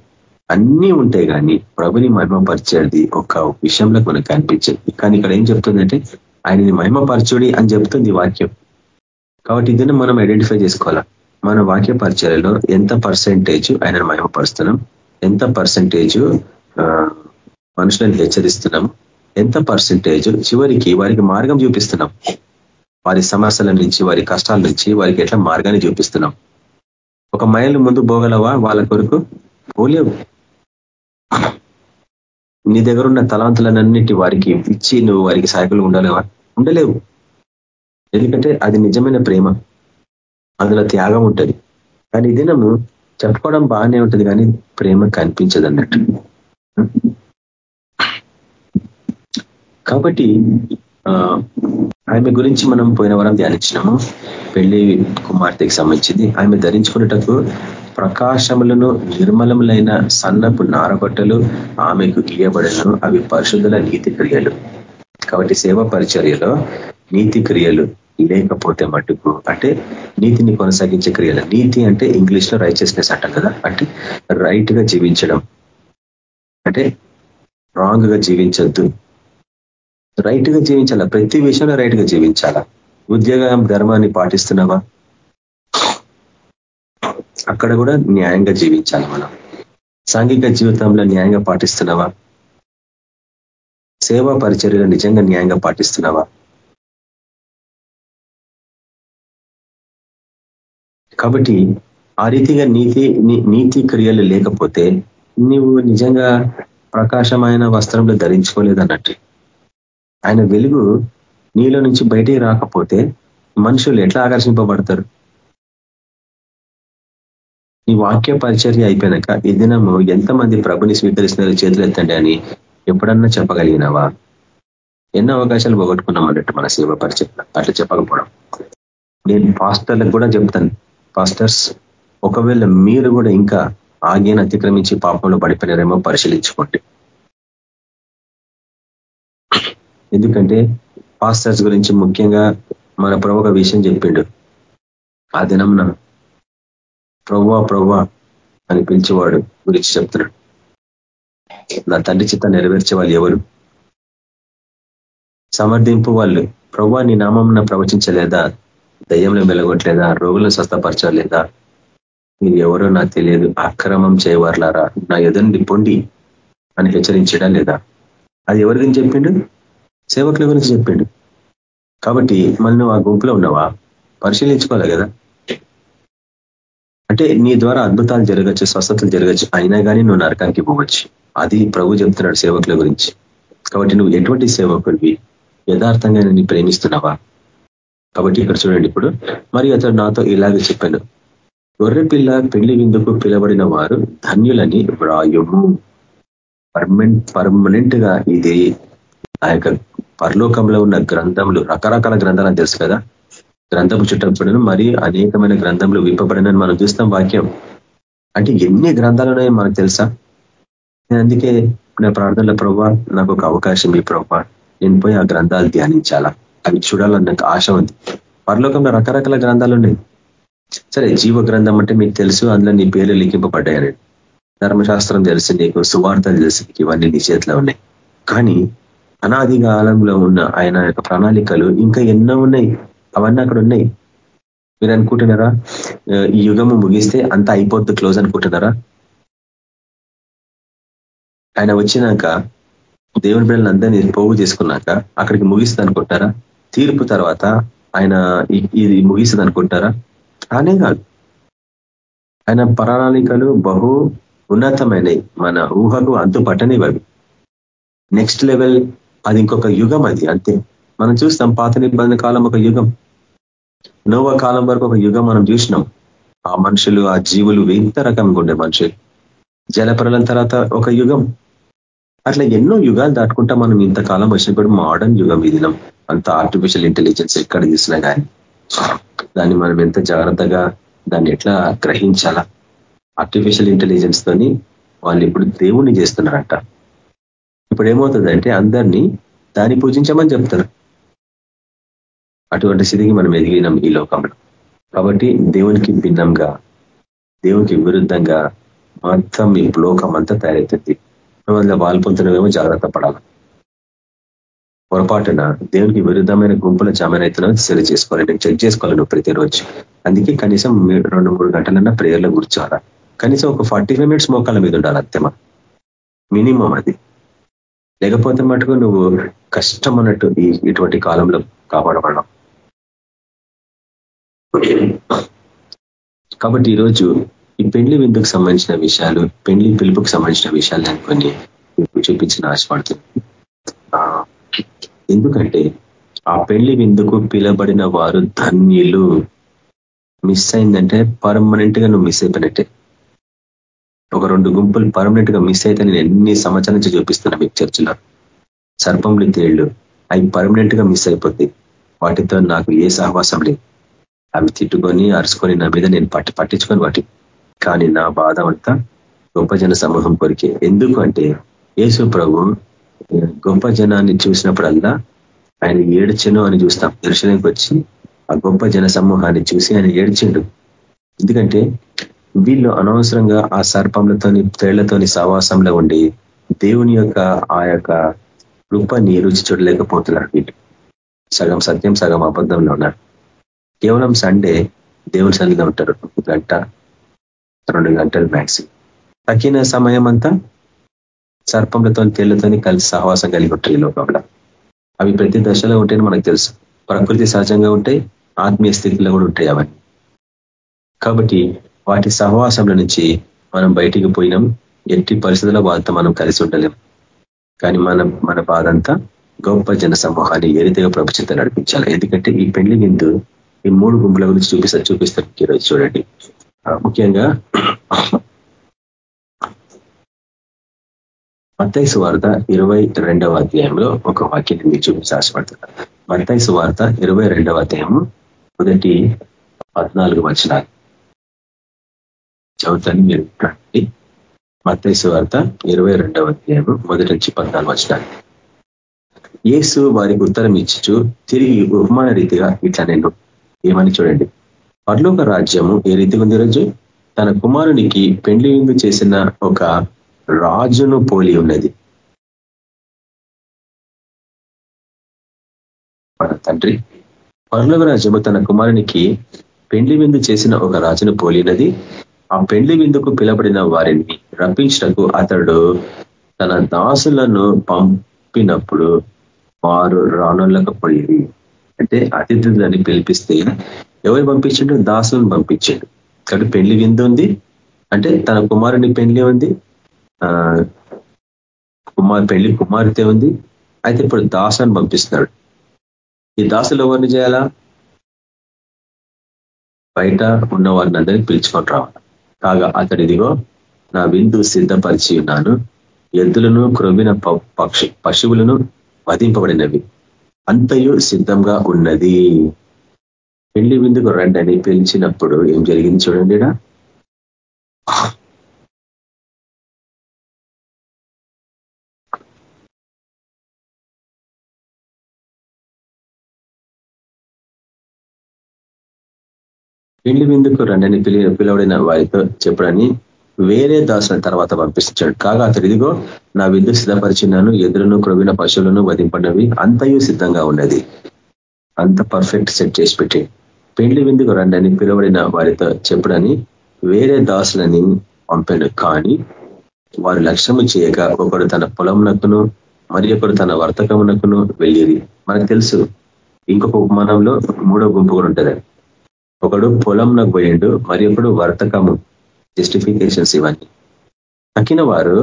అన్నీ ఉంటాయి కానీ ప్రభుని మహిమపరిచేది ఒక విషయంలో మనకు కనిపించేది. కానీ ఇక్కడ ఏం చెప్తుందంటే ఆయనని మహిమపరచుడి అని చెప్తుంది వాక్యం. కాబట్టి ఇదನ್ನು మనం ఐడెంటిఫై చేసుకోవాలా? మన వాక్య పరిచయలో ఎంత పర్సెంటేజ్ ఆయనను మహిమపరుస్తున్నాం? ఎంత పర్సెంటేజ్ మనుషులను హెచ్చరిస్తున్నాం? ఎంత పర్సెంటేజ్ చివరికి వారికి మార్గం చూపిస్తున్నాం? వారి సమస్యల నుంచి వారి కష్టాల నుంచి వారికి ఎట్లా మార్గాన్ని చూపిస్తున్నాం? ఒక మైలు ముందు పోగలవా వాళ్ళ కొరకు? పోలేవు. నీ దగ్గర ఉన్న తలాంతులన్నిటి వారికి ఇచ్చి నువ్వు వారికి సహాయకులు ఉండలేవా? ఉండలేవు. ఎందుకంటే అది నిజమైన ప్రేమ. అందులో త్యాగం ఉంటుంది. కానీ దినము చెప్పుకోవడం బాగానే ఉంటుంది కానీ ప్రేమ కనిపించదు అన్నట్టు కాబట్టి ఆమె గురించి మనం పోయిన వరం ధ్యానించినాము. పెళ్ళి కుమార్తెకి సంబంధించింది. ఆమె ధరించుకున్నటకు ప్రకాశములను నిర్మలములైన సన్నపు నారబట్టలు ఆమెకు గీయబడను అవి పరిశుద్ధుల నీతి క్రియలు. కాబట్టి సేవా పరిచర్యలో నీతి క్రియలు లేకపోతే మటుకు అంటే నీతిని కొనసాగించే క్రియలు. నీతి అంటే ఇంగ్లీష్లో రైచియస్నెస్ అంటాం కదా. అంటే రైట్గా జీవించడం. అంటే రాంగ్గా జీవించద్దు. రైట్గా జీవించాలా? ప్రతి విషయంలో రైట్గా జీవించాలా? ఉద్యోగ ధర్మాన్ని పాటిస్తున్నావా? అక్కడ కూడా న్యాయంగా జీవించాలి మనం. సాంఘిక జీవితంలో న్యాయంగా పాటిస్తున్నావా? సేవా పరిచర్యలో నిజంగా న్యాయంగా పాటిస్తున్నావా? కాబట్టి ఆ రీతిగా నీతి నీతి క్రియలు లేకపోతే నువ్వు నిజంగా ప్రకాశమైన వస్త్రంలో ధరించుకోలేదన్నట్టు. ఆయన వెలుగు నీలో నుంచి బయటికి రాకపోతే మనుషులు ఎట్లా ఆకర్షింపబడతారు? ఈ వాక్య పరిచర్య అయిపోయినాక ఈ దినము ఎంతమంది ప్రభుని స్వీకరిస్తున్నారు చేతులు ఎత్తండి అని ఎప్పుడన్నా చెప్పగలిగినావా? ఎన్నో అవకాశాలు పోగొట్టుకున్నాం అన్నట్టు మన సేవ పరిచయం అట్లా చెప్పకపోవడం. నేను పాస్టర్లకు కూడా చెప్తాను. పాస్టర్స్ ఒకవేళ మీరు కూడా ఇంకా ఆజ్ఞను అతిక్రమించి పాపంలో పడిపోయినారేమో పరిశీలించుకోండి. ఎందుకంటే పాస్టర్స్ గురించి ముఖ్యంగా మన ప్రభు ఒక విషయం చెప్పిండు. ఆ దినంన ప్రవ్వా ప్రవ్వా అని పిలిచేవాడు గురించి చెప్తున్నాడు. నా తండ్రి చిత్త నెరవేర్చే వాళ్ళు ఎవరు? సమర్థింపు వాళ్ళు. ప్రవ్వా నీ నామం ప్రవచించలేదా? దయ్యంలో మెలగొట్టలేదా? రోగులను స్వస్థపరచలేదా? మీరు ఎవరో నాకు తెలియదు. అక్రమం చేయవర్లారా? నా ఎదురుని పొండి అని హెచ్చరించడా లేదా? అది ఎవరి గురించి చెప్పిండు? సేవకుల గురించి చెప్పిండు. కాబట్టి మళ్ళీ నువ్వు ఆ గుంపులో ఉన్నావా? పరిశీలించుకోవాలి కదా. అంటే నీ ద్వారా అద్భుతాలు జరగచ్చు స్వస్థతలు జరగచ్చు అయినా కానీ నువ్వు నరకానికి పోవచ్చు. అది ప్రభు చెప్తున్నాడు సేవకుల గురించి. కాబట్టి నువ్వు ఎటువంటి సేవకుడివి? యథార్థంగా నేను ప్రేమిస్తున్నావా? కాబట్టి ఇక్కడ చూడండి ఇప్పుడు మరి అతడు నాతో ఇలాగే చెప్పాను. గొర్రె పిల్ల పెళ్ళి విందుకు పిలబడిన వారు ధన్యులని వ్రాయము. పర్మనెంట్ పర్మనెంట్గా ఇది ఆ యొక్క పరలోకంలో ఉన్న గ్రంథములు రకరకాల గ్రంథాలు తెలుసు కదా? గ్రంథము చుట్టబడిన మరి అనేకమైన గ్రంథములు విప్పబడినని మనం చూస్తాం వాక్యం. అంటే ఎన్ని గ్రంథాలు ఉన్నాయో మనకు తెలుసా? నేను అందుకే నా ప్రార్థనల ప్రభా నాకు ఒక అవకాశం ఈ ప్రభా నేను పోయి ఆ గ్రంథాలు ధ్యానించాలా? అవి చూడాలని నాకు ఆశ ఉంది. పరలోకంలో రకరకాల గ్రంథాలు ఉన్నాయి. సరే జీవ గ్రంథం అంటే మీకు తెలుసు అందులో నీ పేర్లు లిఖింపబడ్డాయని ధర్మశాస్త్రం తెలుసు నీకు సువార్తలు తెలుసు ఇవన్నీ నీ చేతిలో ఉన్నాయి. కానీ అనాది కాలంలో ఉన్న ఆయన యొక్క ప్రణాళికలు ఇంకా ఎన్నో ఉన్నాయి. అవన్నీ అక్కడ ఉన్నాయి. మీరు అనుకుంటున్నారా? ఈ యుగము ముగిస్తే అంతా అయిపోద్ది క్లోజ్ అనుకుంటున్నారా? ఆయన వచ్చినాక దేవుని బిడ్డలందరినీ పోగు చేసుకున్నాక అక్కడికి ముగిస్తుంది అనుకుంటారా? తీర్పు తర్వాత ఆయన ఇది ముగిస్తుంది అనుకుంటారా? కానే కాదు. ఆయన ప్రణాళికలు బహు ఉన్నతమైనవి మన ఊహకు అంతు పట్టనివి నెక్స్ట్ లెవెల్ అది ఇంకొక యుగం అది. అంతే మనం చూస్తాం పాత నిబంధన కాలం ఒక యుగం. నోవ కాలం వరకు ఒక యుగం మనం చూసినాం. ఆ మనుషులు ఆ జీవులు వింత రకంగా ఉండే మనుషులు. జలపరల తర్వాత ఒక యుగం. అట్లా ఎన్నో యుగాలు దాటుకుంటా మనం ఇంతకాలం వచ్చినప్పుడు మోడర్న్ యుగం ఈ దినం అంత ఆర్టిఫిషియల్ ఇంటెలిజెన్స్ ఎక్కడ చూసినా కానీ దాన్ని మనం ఎంత జాగ్రత్తగా దాన్ని ఎట్లా గ్రహించాలా? ఆర్టిఫిషియల్ ఇంటెలిజెన్స్ తోని వాళ్ళు ఇప్పుడు దేవుణ్ణి చేస్తున్నారంట. ఇప్పుడు ఏమవుతుందంటే అందరినీ దాన్ని పూజించమని చెప్తారు. అటువంటి స్థితికి మనం ఎదిగినాం ఈ లోకంలో. కాబట్టి దేవునికి భిన్నంగా దేవునికి విరుద్ధంగా మొత్తం ఈ లోకం అంతా తయారవుతుంది అందులో పాల్పొందుతున్నామేమో జాగ్రత్త పడాలి. పొరపాటున దేవునికి విరుద్ధమైన గుంపుల జమనైతున్నా సరి చేసుకోవాలి. నేను చెక్ చేసుకోవాలి నువ్వు ప్రతిరోజు. అందుకే కనీసం రెండు మూడు గంటలన్నా ప్రేయర్లో కూర్చోవాలా? కనీసం ఒక ఫార్టీ ఫైవ్ మినిట్స్ మోకాల మీద ఉండాలి అంతేమా మినిమం అది. లేకపోతే మటుకు నువ్వు కష్టం అన్నట్టు ఈ ఇటువంటి కాలంలో కాపాడబడడం. కాబట్టి ఈరోజు ఈ పెండ్లి విందుకు సంబంధించిన విషయాలు పెండ్లి పిలుపుకు సంబంధించిన విషయాలు నేను కొన్ని మీకు చూపించిన ఆశపడుతుంది ఎందుకంటే ఆ పెళ్ళి విందుకు పిలబడిన వారు ధన్యులు. మిస్ అయిందంటే పర్మనెంట్గా నువ్వు మిస్ అయిపోయినట్టే. ఒక రెండు గుంపులు పర్మనెంట్గా మిస్ అయితే నేను ఎన్ని సంవత్సరాల నుంచి చూపిస్తున్నా మీకు చర్చలో. సర్పంలు తేళ్ళు అవి పర్మనెంట్గా మిస్ అయిపోతాయి వాటితో నాకు ఏ సహవాసం లేదు. అవి తిట్టుకొని అరుచుకొని నా మీద నేను పట్టి పట్టించుకొని వాటి కానీ నా బాధ అంతా గొప్ప జన సమూహం కొరికే. ఎందుకు అంటే యేసు ప్రభు గొప్ప జనాన్ని చూసినప్పుడల్లా ఆయన ఏడ్చను అని చూస్తాం. దర్శనంకి వచ్చి ఆ గొప్ప జన సమూహాన్ని చూసి ఆయన ఏడ్చిండు. ఎందుకంటే వీళ్ళు అనవసరంగా ఆ సర్పంలతోని తేళ్ళతోని సహవాసంలో ఉండి దేవుని యొక్క ఆ యొక్క రూపాన్ని రుచి చూడలేకపోతున్నారు వీళ్ళు. సగం సత్యం సగం అబద్ధంలో ఉన్నారు. కేవలం సండే దేవుని సన్నిధిలో ఉంటారు. గంట రెండు గంటలు మ్యాక్సి తక్కిన సమయం అంతా సర్పములతో తేళ్ళతోని కలిసి సహవాసం కలిగి ఉంటాయి ఈ లోకంలో. అవి ప్రతి దశలో ఉంటాయని మనకు తెలుసు. ప్రకృతి సహజంగా ఉంటాయి ఆత్మీయ స్థితిలో కూడా ఉంటాయి అవన్నీ. కాబట్టి వాటి సహవాసంలో నుంచి మనం బయటికి పోయినాం. ఎట్టి పరిస్థితుల వాళ్ళతో మనం కలిసి ఉండలేం. కానీ మన మన బాధంతా గొప్ప జన సమూహాన్ని ఏ రీతిగా ప్రపంచంతో నడిపించాలి? ఎందుకంటే ఈ పెళ్ళి విందు ఈ మూడు గుంపుల గురించి చూపిస్తారు చూపిస్తారు ఈరోజు చూడండి. ముఖ్యంగా మత్తైసు వార్త ఇరవై రెండవ అధ్యాయంలో ఒక వాక్యాన్ని మీరు చూపించి ఆశపడుతున్నారు. మత్తైసు వార్త ఇరవై రెండవ అధ్యాయము మొదటి పద్నాలుగు వచనాలు. చదువుతాను మీరు రండి. మత్తైసు వార్త ఇరవై రెండవ అధ్యాయము మొదటి నుంచి పద్నాలుగు వచనాలు. ఏసు వారికి ఉత్తరం ఇచ్చు తిరిగి ఉపమాన రీతిగా ఇట్లా నేను ఏమని చూడండి. పర్లోక రాజ్యము ఏ రీతిగా ఉంది రోజు తన కుమారునికి పెండ్లి చేసిన ఒక రాజును పోలి ఉన్నది. మన తండ్రి పర్లోక రాజ్యము తన కుమారునికి పెండ్లి విందు చేసిన ఒక రాజును పోలినది ఆ పెళ్ళి విందుకు పిలబడిన వారిని రప్పించటకు అతడు తన దాసులను పంపినప్పుడు వారు రానులకపోయేది అంటే అతిథులని పిలిపిస్తే ఎవరు పంపించాడు? దాసులను పంపించాడు. కాబట్టి పెళ్ళి విందు ఉంది. అంటే తన కుమారుని పెళ్ళి ఉంది. ఆ కుమార్ పెళ్ళి కుమార్తె ఉంది. అయితే ఇప్పుడు దాసుని పంపిస్తున్నాడు. ఈ దాసులు ఎవరిని చేయాలా? బయట ఉన్న వారిని అందరినీ పిలుచుకొని రావాలి. కాగా అతడిదిగో నా విందు సిద్ధపరిచి ఉన్నాను. ఎద్దులను క్రొవ్విన పక్షి పశువులను వధింపబడినవి. అంతయు సిద్ధంగా ఉన్నది. పెళ్ళి విందుకు రండి అని పిలిచినప్పుడు ఏం జరిగింది చూడండి పెళ్ళి విందుకు రండని పిలి పిలవడిన వారితో చెప్పడని వేరే దాసుల తర్వాత పంపిస్తాడు. కాగా అతడు ఇదిగో నా విందు సిద్ధపరిచినాను ఎదురును క్రొవిన పశువులను వధింపడినవి అంతయు సిద్ధంగా ఉన్నది. అంత పర్ఫెక్ట్ సెట్ చేసి పెట్టి. పెళ్ళి విందుకు రండని పిలువడిన వారితో చెప్పడని వేరే దాసులని పంపాడు. కానీ వారు లక్ష్యము చేయక ఒకడు తన పొలంనకును మరి ఒకడు తన వర్తకమునకును వెళ్ళేది మనకు తెలుసు ఇంకొక ఉపమానంలో మూడో గుంపు కూడా ఉంటుంది. ఒకడు పొలంనకు పోయిండు మరి ఒకడు వర్తకము జస్టిఫికేషన్స్ ఇవన్నీ. తక్కిన వారు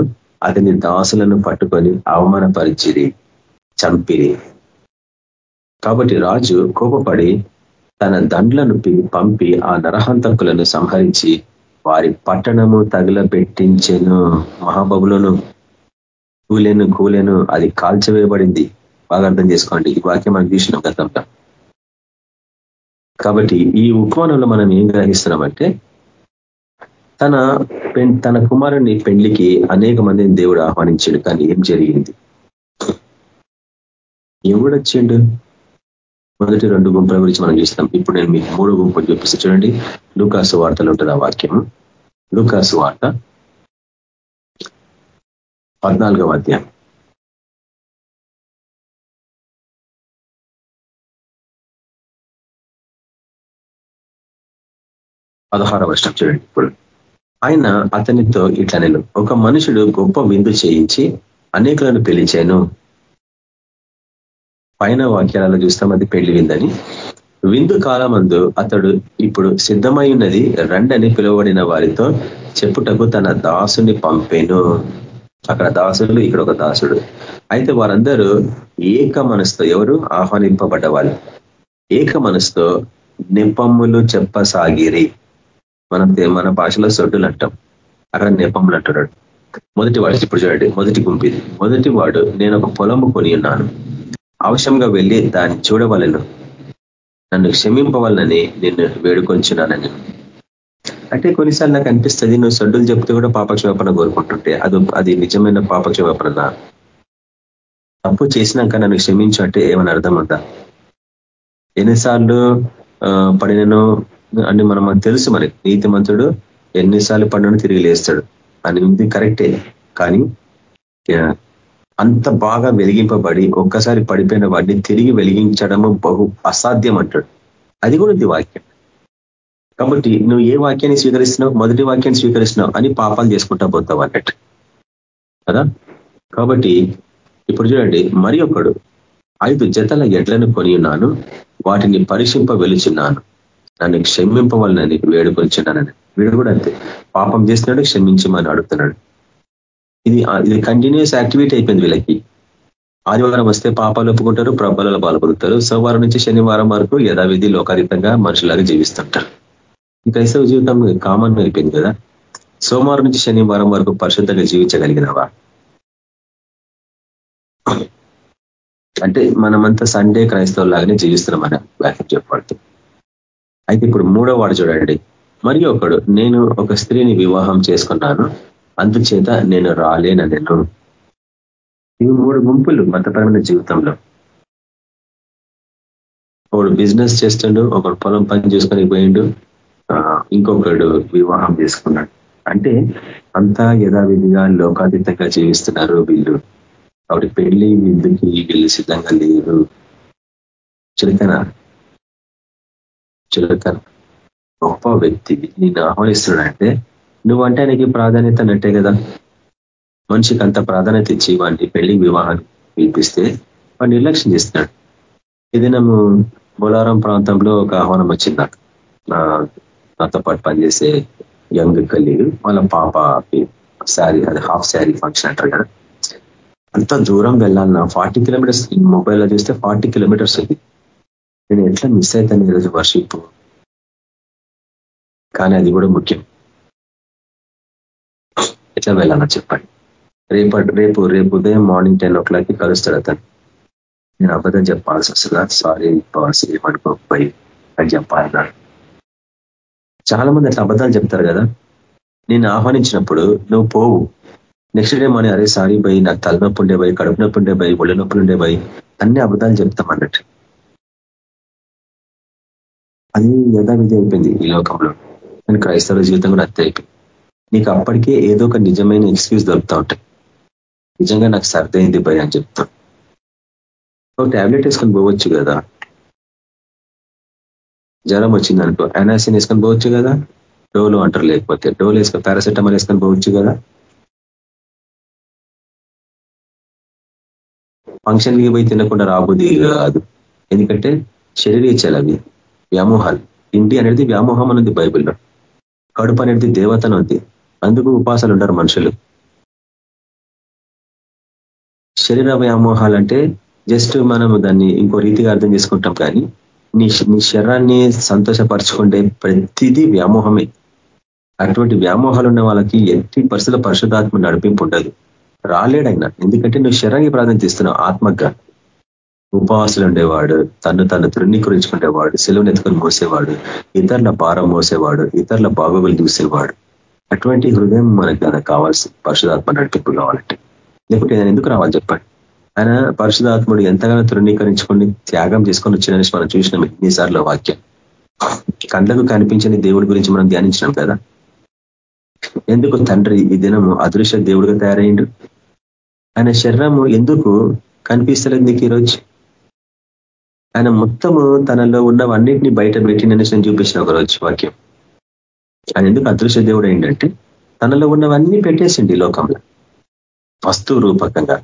అతని దాసులను పట్టుకొని అవమానపరిచిరి చంపిరి. కాబట్టి రాజు కోపపడి తన దండ్లను పంపి ఆ నరహంతకులను సంహరించి వారి పట్టణము తగిలబెట్టించెను మహాబబులను. కూలెను కూలెను అది కాల్చవేయబడింది. బాగా అర్థం చేసుకోండి. ఈ వాక్యం మనం చూసినాం గతంలో. కాబట్టి ఈ ఉపమానంలో మనం ఏం గ్రహిస్తున్నామంటే తన తన కుమారుని పెళ్ళికి అనేక మందిని దేవుడు ఆహ్వానించాడు కానీ ఏం జరిగింది? ఎవడొచ్చిండు మొదటి రెండు గుంపుల గురించి మనం చూస్తాం. ఇప్పుడు నేను మీకు మూడు గుంపులు చూపిస్తే. చూడండి. లూకాసు వార్తలు ఉంటుంది ఆ వాక్యం లూకాసు వార్త పద్నాలుగవ అధ్యాయం. పదహార వర్షం చూడండి ఇప్పుడు. ఆయన అతనితో ఇట్లా నేను ఒక మనుషుడు గొప్ప విందు చేయించి అనేకులను పిలిచాను. పైన వాక్యాలలో చూస్తాం అది పెళ్ళి విందని. విందు కాలమందు అతడు ఇప్పుడు సిద్ధమై ఉన్నది రండని పిలువబడిన వారితో చెప్పుటకు తన దాసుని పంపేను. అక్కడ దాసుడు ఇక్కడ ఒక దాసుడు. అయితే వారందరూ ఏక మనసుతో ఎవరు? ఆహ్వానింపబడ్డవాళ్ళు ఏక మనసుతో నెపమ్ములు చెప్పసాగిరి. మనం మన భాషలో సొడ్డులు అంటాం. అక్కడ నెపములు అంటున్నాడు మొదటి వాడు ఇప్పుడు చూడండి మొదటి గుంపిది మొదటి వాడు నేను ఒక పొలము కొని ఉన్నాను. అవశ్యంగా వెళ్ళి దాన్ని చూడవలను. నన్ను క్షమింపవాలని నేను వేడుకొంచున్నానని. అంటే కొన్నిసార్లు నాకు అనిపిస్తుంది నువ్వు సొడ్డులు చెప్తే కూడా పాపక్షమాపణ కోరుకుంటుంటే. అది అది నిజమైన పాపక్షమాపణ తప్పు చేసినాక నన్ను క్షమించు అంటే ఏమని అర్థం ఉందా? ఎన్నిసార్లు పడినను అని మనం తెలుసు మరి నీతి మంతుడు ఎన్నిసార్లు పన్నును తిరిగి లేస్తాడు. అని కరెక్టే కానీ అంత బాగా వెలిగింపబడి ఒక్కసారి పడిపోయిన వాడిని తిరిగి వెలిగించడము బహు అసాధ్యం అంటాడు. అది కూడా ఇది వాక్యం. కాబట్టి నువ్వు ఏ వాక్యాన్ని స్వీకరిస్తున్నావు? మొదటి వాక్యాన్ని స్వీకరిస్తున్నావు అని పాపాలు చేసుకుంటా పోతావు అన్నట్టు. కదా? కాబట్టి ఇప్పుడు చూడండి మరి ఒకడు ఐదు జతల ఎడ్లను కొని ఉన్నాను వాటిని పరీక్షింప వెలుచున్నాను. నన్ను క్షమింపవాలని వేడుకొంచున్నానని వీడు కూడా అంతే. పాపం చేస్తున్నాడు క్షమించమని అడుగుతున్నాడు. ఇది ఇది కంటిన్యూస్ యాక్టివిటీ అయిపోయింది వీళ్ళకి. ఆదివారం వస్తే పాపాలు ఒప్పుకుంటారు ప్రభలలో పాల్పొందుతారు సోమవారం నుంచి శనివారం వరకు యథావిధి లోకాతీతంగా మనుషులాగా జీవిస్తుంటారు. ఈ క్రైస్తవ జీవితం కామన్ అయిపోయింది కదా. సోమవారం నుంచి శనివారం వరకు పరిశుద్ధంగా జీవించగలిగినవా? అంటే మనమంతా సండే క్రైస్తవులాగానే జీవిస్తున్నాం అని వ్యాఖ్య చెప్పబడుతుంది. అయితే ఇప్పుడు మూడో వాడు చూడండి. మరి ఒకడు నేను ఒక స్త్రీని వివాహం చేసుకున్నాను. అందుచేత నేను రాలేనను ఇవి మూడు గుంపులు మతపరమైన జీవితంలో. ఒకడు బిజినెస్ చేస్తుండు ఒకడు పొలం పని చేసుకొని పోయిండు. ఇంకొకడు వివాహం చేసుకున్నాడు. అంటే అంతా యథావిధిగా లోకాతీతంగా జీవిస్తున్నారు వీళ్ళు. కాబట్టి పెళ్ళి విందుకి వీళ్ళు సిద్ధంగా లేరు? చులకన చిలకర గొప్ప వ్యక్తి నేను ఆహ్వానిస్తున్నాడంటే నువ్వంటే ఆయనకి ప్రాధాన్యత అన్నట్టే కదా. మనిషికి అంత ప్రాధాన్యత ఇచ్చి వాడిని పెళ్ళి వివాహాన్ని పిలిపిస్తే వాడు నిర్లక్ష్యం చేస్తున్నాడు. ఏదైనా బోలారం ప్రాంతంలో ఒక ఆహ్వానం వచ్చింది నాకు. నాతో పాటు పనిచేసే యంగ్ కలీగ్ వాళ్ళ పాప శారీ అది హాఫ్ శారీ ఫంక్షన్ అంటారు కదా. అంత దూరం వెళ్ళాలన్నా ఫార్టీ కిలోమీటర్స్ మొబైల్లో చూస్తే ఫార్టీ కిలోమీటర్స్ ఉంది. నేను ఎట్లా మిస్ అవుతాను ఈరోజు వర్షిప్ కానీ అది కూడా ముఖ్యం. ఎట్లా వెళ్ళాలని చెప్పండి. రేపటి రేపు రేపు ఉదయం మార్నింగ్ టెన్ ఓ క్లాక్కి కలుస్తాడు అతను. నేను అబద్ధం చెప్పాల్సి వస్తుందా? సారీ బాస్ ఏమనుకోకపోయి అని చెప్పాలన్నాడు. చాలా మంది అట్లా అబద్ధాలు చెప్తారు కదా. నేను ఆహ్వానించినప్పుడు నువ్వు పోవు. నెక్స్ట్ డే మన అరే సారీ బయ్ నాకు తలనొప్పి ఉండే బయ్ కడుపు నొప్పి ఉండే బయ్ ఒళ్ళు నొప్పులు ఉండే పోయి అన్ని అబద్ధాలు చెప్తాం అన్నట్టు. అది యథావిధి అయిపోయింది ఈ లోకంలో. కానీ క్రైస్తవ జీవితం కూడా అత్తే అయిపోయింది. నీకు అప్పటికే ఏదో ఒక నిజమైన ఎక్స్క్యూజ్ దొరుకుతూ ఉంటాయి. నిజంగా నాకు సర్దైంది భయ అని చెప్తాం. ఒక ట్యాబ్లెట్ వేసుకొని పోవచ్చు కదా. జ్వరం వచ్చింది అనుకో. అనాసిన్ వేసుకొని పోవచ్చు కదా. డోలు అంటారు లేకపోతే. డోలు వేసుకొని పారాసెటమాల్ వేసుకొని పోవచ్చు కదా. ఫంక్షన్కి పోయి తినకుండా రాబోది కాదు. ఎందుకంటే శరీరీచ్చాలి అవి. వ్యామోహాలు. ఇంటి అనేది వ్యామోహం అనేది బైబిల్లో కడుపు అనేది దేవతను ఉంది అందుకు ఉపాసాలు ఉంటారు మనుషులు. శరీర వ్యామోహాలు అంటే జస్ట్ మనం దాన్ని ఇంకో రీతిగా అర్థం చేసుకుంటాం కానీ నీ నీ శరీరాన్ని సంతోషపరచుకుంటే ప్రతిదీ వ్యామోహమే. అటువంటి వ్యామోహాలు ఉన్న వాళ్ళకి ఎట్టి పరిస్థితుల పరిశుధాత్మ నడిపింపు ఉండదు. రాలేడైనా. ఎందుకంటే నువ్వు శరీరానికి ప్రాధాన్యత ఇస్తున్నావు ఆత్మగా. ఉపవాసులు ఉండేవాడు తను తను తృణీకరించుకునేవాడు సెలవును ఎత్తుకొని మోసేవాడు ఇతరుల భారం మోసేవాడు ఇతరుల బాగోగులు చూసేవాడు. అటువంటి హృదయం మనకు కావాల్సి పరిశుధాత్మ నడిపింపు కావాలంటే. లేకుంటే నేను ఎందుకు రావాలి చెప్పండి? ఆయన పరిశుధాత్ముడు ఎంతగానో తృణీకరించుకొని త్యాగం చేసుకొని వచ్చినని మనం చూసినాం ఎన్నిసార్లు వాక్యం. కండ్లకు కనిపించని దేవుడి గురించి మనం ధ్యానించినాం కదా? ఎందుకు తండ్రి ఈ దినము అదృశ్య దేవుడిగా తయారైండు? ఆయన శరీరము ఎందుకు కనిపిస్తలేదు నీకు ఈరోజు? ఆయన మొత్తము తనలో ఉన్నవన్నింటినీ బయట పెట్టినని నేను చూపించిన ఒకరోజు వాక్యం. ఆయన ఎందుకు అదృశ్య దేవుడు ఏంటంటే తనలో ఉన్నవన్నీ పెట్టేసిండి లోకంలో. వస్తు రూపకంగా.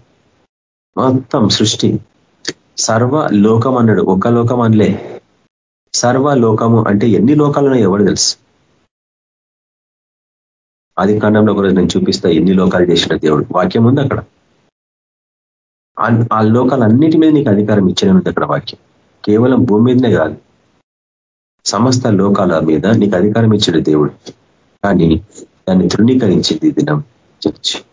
మొత్తం సృష్టి. సర్వ లోకం అన్నాడు. ఒక లోకం అనలే. సర్వ లోకము అంటే ఎన్ని లోకాలను ఎవరు తెలుసు. ఆది కాండంలో ఒకరోజు నేను చూపిస్తా ఎన్ని లోకాలు చేసిన దేవుడు. వాక్యం ఉంది అక్కడ. ఆ లోకాలన్నిటి మీద నీకు అధికారం ఇచ్చిన ఉంది అక్కడ వాక్యం. కేవలం భూమి మీదనే కాదు. సమస్త లోకాల మీద నీకు అధికారం ఇచ్చాడు దేవుడు. కానీ దాన్ని తృణీకరించింది దినం చర్చ్.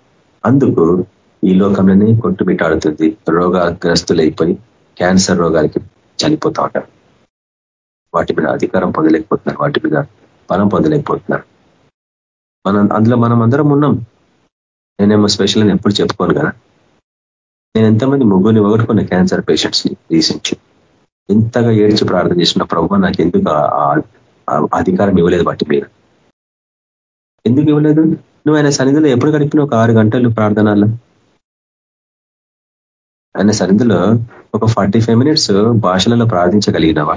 అందుకు ఈ లోకంలోనే కొట్టుమిట్టాడుతుంది రోగగ్రస్తులైపోయి క్యాన్సర్ రోగాలకి చనిపోతా ఉంటారు. వాటి మీద అధికారం పొందలేకపోతున్నారు. వాటి మీద బలం పొందలేకపోతున్నారు. మనం అందులో మనం అందరం ఉన్నాం. నేనేమో స్పెషల్ అని ఎప్పుడు చెప్పుకోను కదా. నేను ఎంతమంది ముగ్గురిని ఒగట్టుకున్న క్యాన్సర్ పేషెంట్స్ని రీసెంట్ ఎంతగా ఏడ్చి ప్రార్థన చేసిన ప్రభు నాకు ఎందుకు అధికారం ఇవ్వలేదు వాటి మీద? ఎందుకు ఇవ్వలేదు? నువ్వు ఆయన సన్నిధిలో ఎప్పుడు గడిపిన ఒక ఆరు గంటలు ప్రార్థనలో? ఆయన సన్నిధిలో ఒక ఫార్టీ ఫైవ్ మినిట్స్ భాషలలో ప్రార్థించగలిగినవా?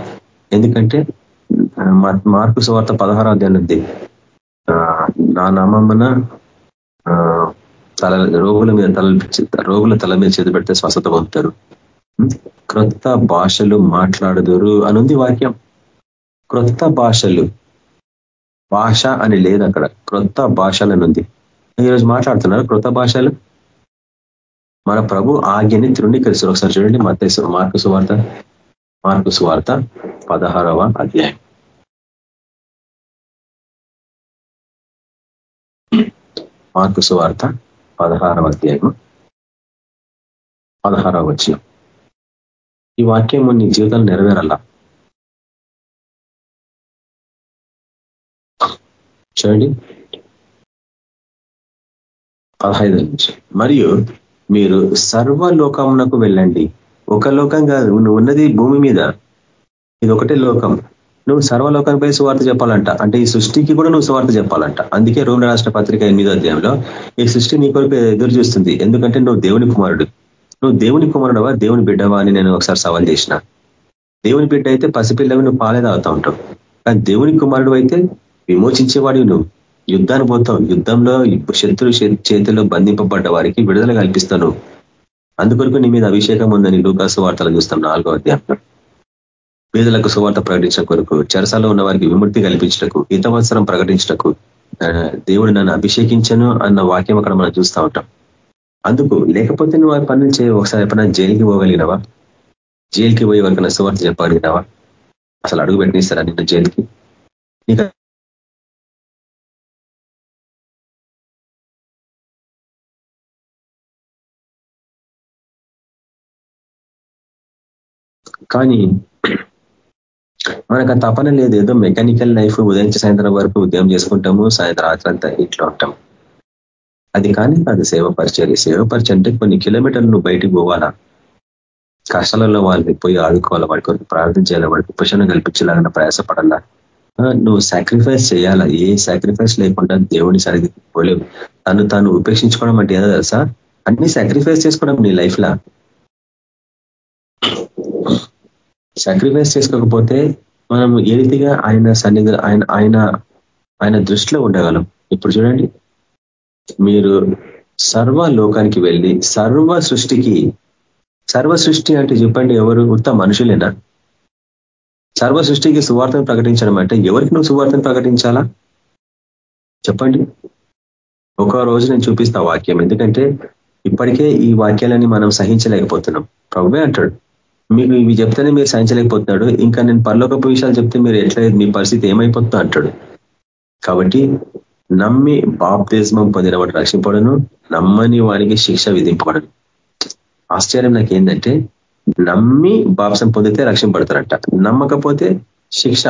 ఎందుకంటే మార్పు సువార్త పదహారు అధ్యాయం ఉంది నా నామమ్మన తల రోగుల మీద తల రోగుల తల మీద చేతి పెడితే స్వస్థత పొందుతారు. క్రొత్త భాషలు మాట్లాడదురు అనుంది వాక్యం. క్రొత్త భాషలు. భాష అని లేదు అక్కడ. క్రొత్త భాషలు అనుంది. ఈరోజు మాట్లాడుతున్నారు క్రొత్త భాషలు. మన ప్రభు ఆజ్ఞని తృణీకరిస్తారు ఒకసారి చూడండి మత మార్కు సువార్త. మార్కు సువార్త పదహారవ అధ్యాయం. మార్కు సువార్త పదహారవ అధ్యాయం పదహారవ వచ్చిన ఈ వాక్యం నీ జీవితాలు నెరవేరాల? చూడండి. పదహైదు నుంచి. మరియు మీరు సర్వలోకమునకు వెళ్ళండి. ఒక లోకం కాదు నువ్వు ఉన్నది భూమి మీద. ఇది ఒకటే లోకం. నువ్వు సర్వలోకంపై సువార్త చెప్పాలంట. అంటే ఈ సృష్టికి కూడా నువ్వు సువార్త చెప్పాలంట. అందుకే రోమ రాష్ట్ర పత్రిక ఎనిమిదో అధ్యాయంలో ఈ సృష్టి నీ కొరకు ఎదురు చూస్తుంది. ఎందుకంటే నువ్వు దేవుని కుమారుడు. నువ్వు దేవుని కుమారుడవా? దేవుని బిడ్డవా అని నేను ఒకసారి సవాల్ చేసిన. దేవుని బిడ్డ అయితే పసిపిల్లవి నువ్వు పాలే తాగుతా ఉంటావు. కానీ దేవుని కుమారుడు అయితే విమోచించేవాడివి నువ్వు. యుద్ధాన్ని పోతావు. యుద్ధంలో శత్రు చేతిలో బంధింపబడ్డ వారికి విడుదల కల్పిస్తావు అందుకొరకు నీ మీద అభిషేకం ఉందని లూకాసు వార్తలు చూస్తాం నాలుగో అధ్యాయంలో. పేదలకు సువార్త ప్రకటించిన కొరకు చెరసాలో ఉన్న వారికి విముక్తి కల్పించటకు హితవత్సరం ప్రకటించటకు దేవుడు నన్ను అభిషేకించను అన్న వాక్యం అక్కడ మనం చూస్తూ ఉంటాం. అందుకు లేకపోతే నువ్వు ఆ పనులు చేయ ఒకసారి ఎప్పుడైనా జైలుకి పోగలిగినవా? జైలుకి పోయి ఎవరికైనా సువార్త చెప్పగలిగినావా అసలు అడుగు పెట్టిస్తారా నిన్న జైలుకి? నీకు కానీ మనకు తపన లేదు. ఏదో మెకానికల్ లైఫ్ ఉదయం సాయంత్రం వరకు ఉద్యోగం చేసుకుంటాము సాయంత్రం రాత్రి అంతా ఇంట్లో ఉంటాం అది కానీ కాదు సేవ పరిచర్య. సేవ అంటే కొన్ని కిలోమీటర్లు నువ్వు బయటికి పోవాలా? కష్టాలలో వాళ్ళని పోయి ఆదుకోవాలి? వాడి కొరకు ప్రార్థన వాడికి ఉపశమనం కల్పించేలాగా ప్రయాసపడాలా? నువ్వు సాక్రిఫైస్ చేయాలా? ఏ సాక్రిఫైస్ లేకుండా దేవుని సరిగ్గా పోలేవు. తను తాను ఉపేక్షించుకోవడం అంటే ఏదో తెలుసా? అన్ని సాక్రిఫైస్ చేసుకోవడం నీ లైఫ్ లా. సాక్రిఫైస్ చేసుకోకపోతే మనం ఏ రీతిగా ఆయన సన్నిధి ఆయన ఆయన ఆయన దృష్టిలో ఉండగలం? ఇప్పుడు చూడండి మీరు సర్వ లోకానికి వెళ్ళి సర్వ సృష్టికి సర్వ సృష్టి అంటే చెప్పండి ఎవరు? ఉత్త మనుషులేనా? సర్వ సృష్టికి సువార్తను ప్రకటించడం అంటే ఎవరికి నువ్వు సువార్తను ప్రకటించాలా? చెప్పండి. ఒక రోజు నేను చూపిస్తా వాక్యం. ఎందుకంటే ఇప్పటికే ఈ వాక్యాలని మనం సహించలేకపోతున్నాం. ప్రభువే అంటాడు. మీకు ఇవి చెప్తేనే మీరు సహించలేకపోతున్నాడు. ఇంకా నేను పర్లోకపు విషయాలు చెప్తే మీరు ఎట్లా మీ పరిస్థితి ఏమైపోతుందో అంటాడు. కాబట్టి నమ్మి బాప్తిజమం పొందిన వాడు రక్షింపడను నమ్మని వారికి శిక్ష విధింపబడను. ఆశ్చర్యం నాకు ఏంటంటే నమ్మి బాప్సం పొందితే రక్షింపడతారంట నమ్మకపోతే శిక్ష.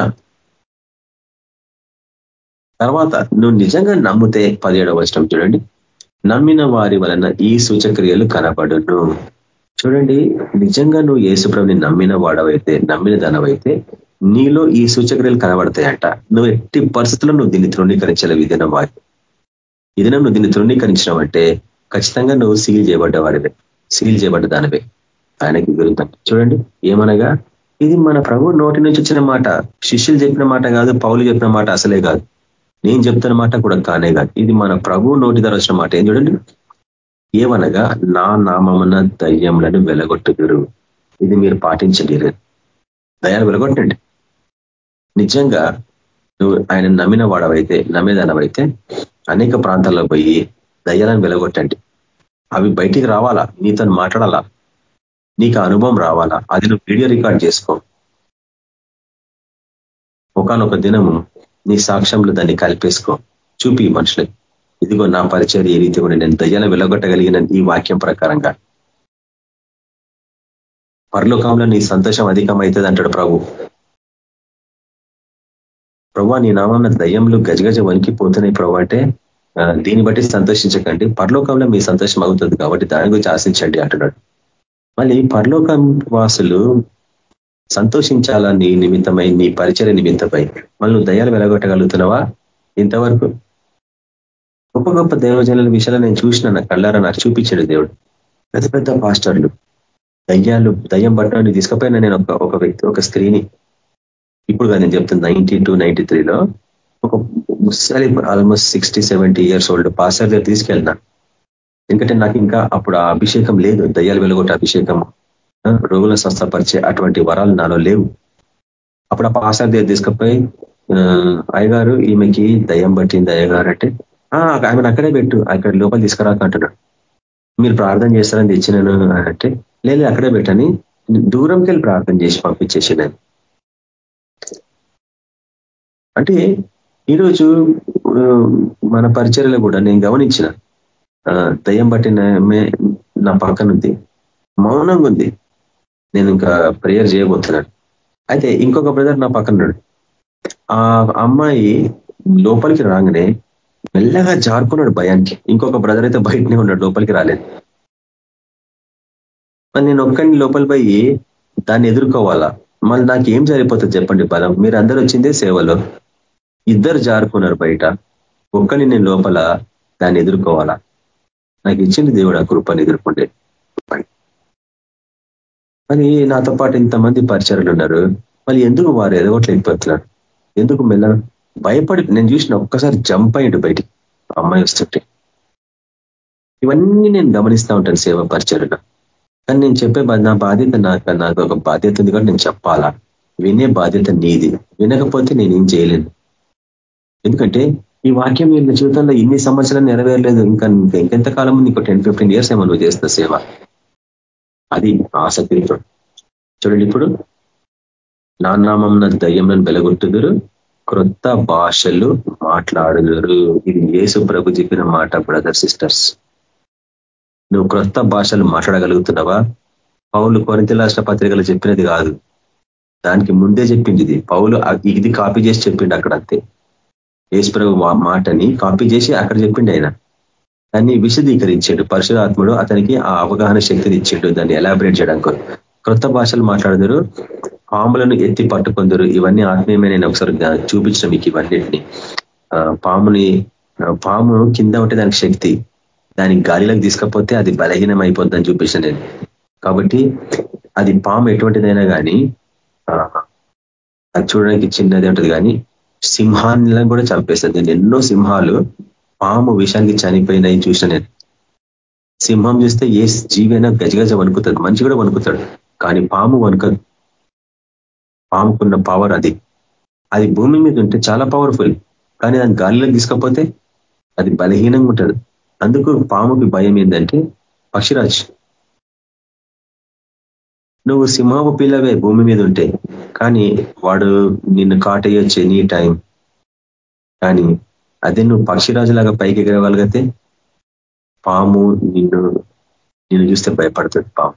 తర్వాత నువ్వు నిజంగా నమ్మితే పదిహేడవ వర్షం చూడండి. నమ్మిన వారి వలన ఈ సూచక్రియలు కనబడును. చూడండి నిజంగా నువ్వు యేసుప్రభుని నమ్మిన వాడవైతే నమ్మిన దానవైతే నీలో ఈ సూచక్రియలు కనబడతాయంట. నువ్వు ఎట్టి పరిస్థితుల్లో నువ్వు దీన్ని తృణీకరించాలి విధిన వారి. ఇదిన నువ్వు దీన్ని తృణీకరించినావంటే ఖచ్చితంగా నువ్వు సీల్ చేయబడ్డవాడివే సీల్ చేయబడ్డ దానివే. ఆయనకి విరుద్ధం. చూడండి ఏమనగా ఇది మన ప్రభు నోటి నుంచి వచ్చిన మాట. శిష్యులు చెప్పిన మాట కాదు పౌలు చెప్పిన మాట అసలే కాదు. నేను చెప్తున్న మాట కూడా కానే కాదు. ఇది మన ప్రభు నోటి ధర వచ్చిన మాట. ఏం చూడండి? ఏమనగా నా నామమున దయ్యములను వెలగొట్టుదురు. ఇది మీరు పాటించండి దయాలు వెలగొట్టండి. నిజంగా నువ్వు ఆయన నమ్మిన వాడవైతే నమ్మేదానవైతే అనేక ప్రాంతాల్లో పోయి దయ్యాలను వెలగొట్టండి. అవి బయటికి రావాలా? నీతో మాట్లాడాలా? నీకు అనుభవం రావాలా? అది నువ్వు వీడియో రికార్డ్ చేసుకో. ఒకనొక దినము నీ సాక్ష్యంలో దాన్ని కలిపేసుకో. చూపి మనుషులకి. ఇదిగో నా పరిచయం ఏ రీతి కూడా నేను దయ్యాలను వెలగొట్టగలిగిన ఈ వాక్యం ప్రకారంగా. పరలోకంలో నీ సంతోషం అధికమవుతుంది అంటాడు ప్రభు. ప్రభా నీ నామన్న దయ్యంలో గజగజ వణికిపోతున్నాయి ప్రభా అంటే దీన్ని బట్టి సంతోషించకండి. పరలోకంలో మీ సంతోషం అవుతుంది కాబట్టి దాని గురించి ఆశించండి అంటున్నాడు. మళ్ళీ పరలోకం వాసులు సంతోషించాలా నీ నిమిత్తమై నీ పరిచయ నిమిత్తమై? మళ్ళీ నువ్వు దయ్యాలు వెలగొట్టగలుగుతున్నావా? ఇంతవరకు గొప్ప గొప్ప దైవజనుల విషయాలు నేను చూసిన నా కళ్ళారా నాకు చూపించాడు దేవుడు. పెద్ద పెద్ద పాస్టర్లు దయ్యాలు దయ్యం పట్టడానికి తీసుకుపోయినా నేను ఒక ఒక వ్యక్తి ఒక స్త్రీని ఇప్పుడు నేను చెప్తుంది నైన్టీ టు నైన్టీ త్రీలో ఒక ముసలి almost sixty seventy years old pastor దగ్గర తీసుకెళ్ళినా. ఎందుకంటే నాకు ఇంకా అప్పుడు ఆ అభిషేకం లేదు దయ్యాలు వెలుగొట్టే అభిషేకం రోగుల స్వస్థపరిచే అటువంటి వరాలు నాలో లేవు. అప్పుడు ఆ పాస్టర్ దగ్గర తీసుకుపోయి అయ్యగారు ఈమెకి దయ్యం పట్టింది అయ్యగారు అంటే ఆమెను అక్కడే పెట్టు అక్కడ లోపల తీసుకురాక అంటున్నాడు. మీరు ప్రార్థన చేస్తారని తెచ్చినాను అంటే లేదు అక్కడే పెట్టని దూరంకి వెళ్ళి ప్రార్థన చేసి పంపించేసి నేను. అంటే ఈరోజు మన పరిచర్యలో కూడా నేను గమనించిన. దయ్యం పట్టిన నా పక్కనుంది మౌనంగా ఉంది. నేను ఇంకా ప్రేయర్ చేయబోతున్నాను. అయితే ఇంకొక బ్రదర్ నా పక్కన ఆ అమ్మాయి లోపలికి రాగానే మెల్లగా జారుకున్నాడు భయానికి. ఇంకొక బ్రదర్ అయితే బయటనే ఉన్నాడు లోపలికి రాలేదు. నేను ఒక్కడిని లోపలి పోయి దాన్ని ఎదుర్కోవాలా? మళ్ళీ నాకు ఏం జరిగిపోతుంది చెప్పండి బలం? మీరు అందరు వచ్చిందే సేవలో. ఇద్దరు జారుకున్నారు బయట. ఒక్కని నేను లోపల దాన్ని ఎదుర్కోవాలా? నాకు ఇచ్చింది దేవుడు ఆ కృపని ఎదుర్కొండే. మరి. నాతో పాటు ఇంతమంది పరిచయలు ఉన్నారు. మళ్ళీ ఎందుకు వారు ఎదగొట్లేకపోతున్నారు ఎందుకు మెల్ల భయపడి నేను చూసిన ఒక్కసారి జంప్ అయ్యిండు బయటికి. అమ్మాయి వస్తుంటే. ఇవన్నీ నేను గమనిస్తూ ఉంటాను సేవ పరిచయలో కానీ నేను చెప్పే నా బాధ్యత నాకు నాకు ఒక బాధ్యత ఉంది కూడా నేను చెప్పాలా? వినే బాధ్యత నీది. వినకపోతే నేనేం చేయలేను. ఎందుకంటే ఈ వాక్యం వీళ్ళ జీవితంలో ఇన్ని సంవత్సరాలు నెరవేరలేదు. ఇంకా ఇంకెంత కాలం ఉంది ఇంకో టెన్ ఫిఫ్టీన్ ఇయర్స్ ఏమో నువ్వు చేస్తున్న సేవ. అది ఆసక్తి చూడండి ఇప్పుడు. నా నామం దయ్యంలను వెలగొట్టుదురు క్రొత్త భాషలు మాట్లాడుదురు. ఇది యేసు ప్రభు చెప్పిన మాట బ్రదర్ సిస్టర్స్. నువ్వు క్రొత్త భాషలు మాట్లాడగలుగుతున్నావా? పౌలు కొరింత రాష్ట్ర పత్రికలు చెప్పినది కాదు. దానికి ముందే చెప్పింది ఇది. పౌలు ఇది కాపీ చేసి చెప్పిండు అక్కడ అంతే. యేసుప్రభు మాటని కాపీ చేసి అక్కడ చెప్పిండు ఆయన. దాన్ని విశదీకరించాడు. పరశురాత్ముడు అతనికి ఆ అవగాహన శక్తిని ఇచ్చిండు. దాన్ని ఎలాబరేట్ చేయడానికి క్రొత్త భాషలు మాట్లాడదురు పాములను ఎత్తి పట్టుకుందరు. ఇవన్నీ ఆత్మీయమే. నేను ఒకసారి చూపించిన మీకు ఇవన్నిటిని. పాముని పాము కింద ఉంటే దానికి శక్తి. దానికి గాలిలోకి తీసుకపోతే అది బలహీనం అయిపోద్దని చూపించిన నేను. కాబట్టి అది పాము ఎటువంటిదైనా కానీ అది చూడడానికి చిన్నది ఉంటుంది కానీ సింహాన్ని కూడా చంపేస్తుంది. నేను ఎన్నో సింహాలు పాము విషానికి చనిపోయినాయి చూసిన నేను. సింహం చూస్తే ఏ జీవైనా గజగజ వణుకుతుంది మనిషి కూడా వణుకుతాడు. కానీ పాము వణుకదు. పాముకున్న పవర్ అది. అది భూమి మీద ఉంటే చాలా పవర్ఫుల్ కానీ దాన్ని గాలిలోకి తీసుకపోతే అది బలహీనంగా ఉంటుంది. అందుకు పాముకి భయం ఏంటంటే పక్షిరాజ్ నువ్వు సింహపు పిల్లవే భూమి మీద ఉంటే కానీ వాడు నిన్ను కాటేయొచ్చు ఎనీ టైం. కానీ అదే నువ్వు పక్షిరాజులాగా పైకి ఎగరగలిగితే పాము నిన్ను నిన్ను చూస్తే భయపడుతుంది పాము.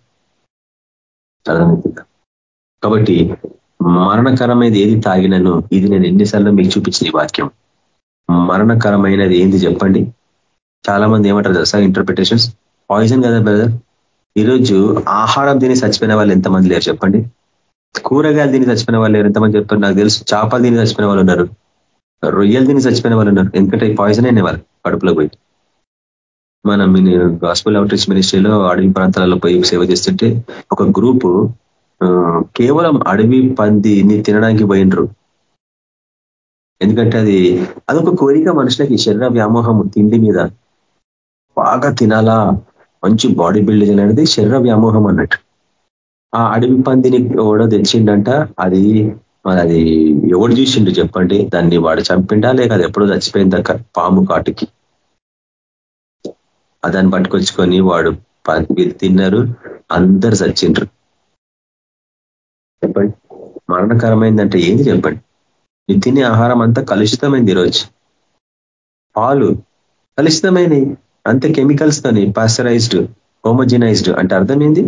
అర్థమవుతుందా కాబట్టి మరణకరమైనది ఏది తాగినను ఇది నేను ఎన్నిసార్లు మీకు చూపించిన ఈ వాక్యం. మరణకరమైనది ఏంది చెప్పండి? చాలా మంది ఏమంటారు తెలుసా ఇంటర్ప్రిటేషన్స్ పాయిజన్ కదా బ్రదర్ ఈరోజు ఆహారం తిని చచ్చిపోయిన వాళ్ళు ఎంతమంది లేరు చెప్పండి? కూరగాయలు తిని చచ్చిపోయిన వాళ్ళు లేరు ఎంతమంది చెప్పారు నాకు తెలుసు. చేపలు తిని చచ్చిపోయిన వాళ్ళు ఉన్నారు. రొయ్యలు తిని చచ్చిపోయిన వాళ్ళు ఉన్నారు. ఎందుకంటే పాయిజన్ అనేవారు కడుపులో పోయి. మనం గాస్పుల్ అవుట్రీచ్ మినిస్ట్రీలో అడవి ప్రాంతాలలో పోయి సేవ చేస్తుంటే ఒక గ్రూపు కేవలం అడవి పందిని తినడానికి పోయినరు ఎందుకంటే అది అదొక కోరిక మనుషులకి. శరీర వ్యామోహం తిండి మీద. బాగా తినాలా? మంచి బాడీ బిల్డింగ్ అనేది శరీర వ్యామోహం అన్నట్టు. ఆ అడవి పందిని ఎవడో తెచ్చిండంట అది మరి అది ఎవడు చూసిండు చెప్పండి? దాన్ని వాడు చంపిండా లేక అది ఎప్పుడో అక్క పాము కాటుకి? దాన్ని పట్టుకొచ్చుకొని వాడు తిన్నారు అందరు చచ్చిండ్రు. చెప్పండి. మరణకరమైందంటే ఏంది చెప్పండి? నీ తినే ఆహారం అంతా కలుషితమైంది ఈరోజు. పాలు కలుషితమైనవి అంతే కెమికల్స్ తోని పాస్చరైజ్డ్ హోమోజినైజ్డ్ అంటే అర్థం ఏంది?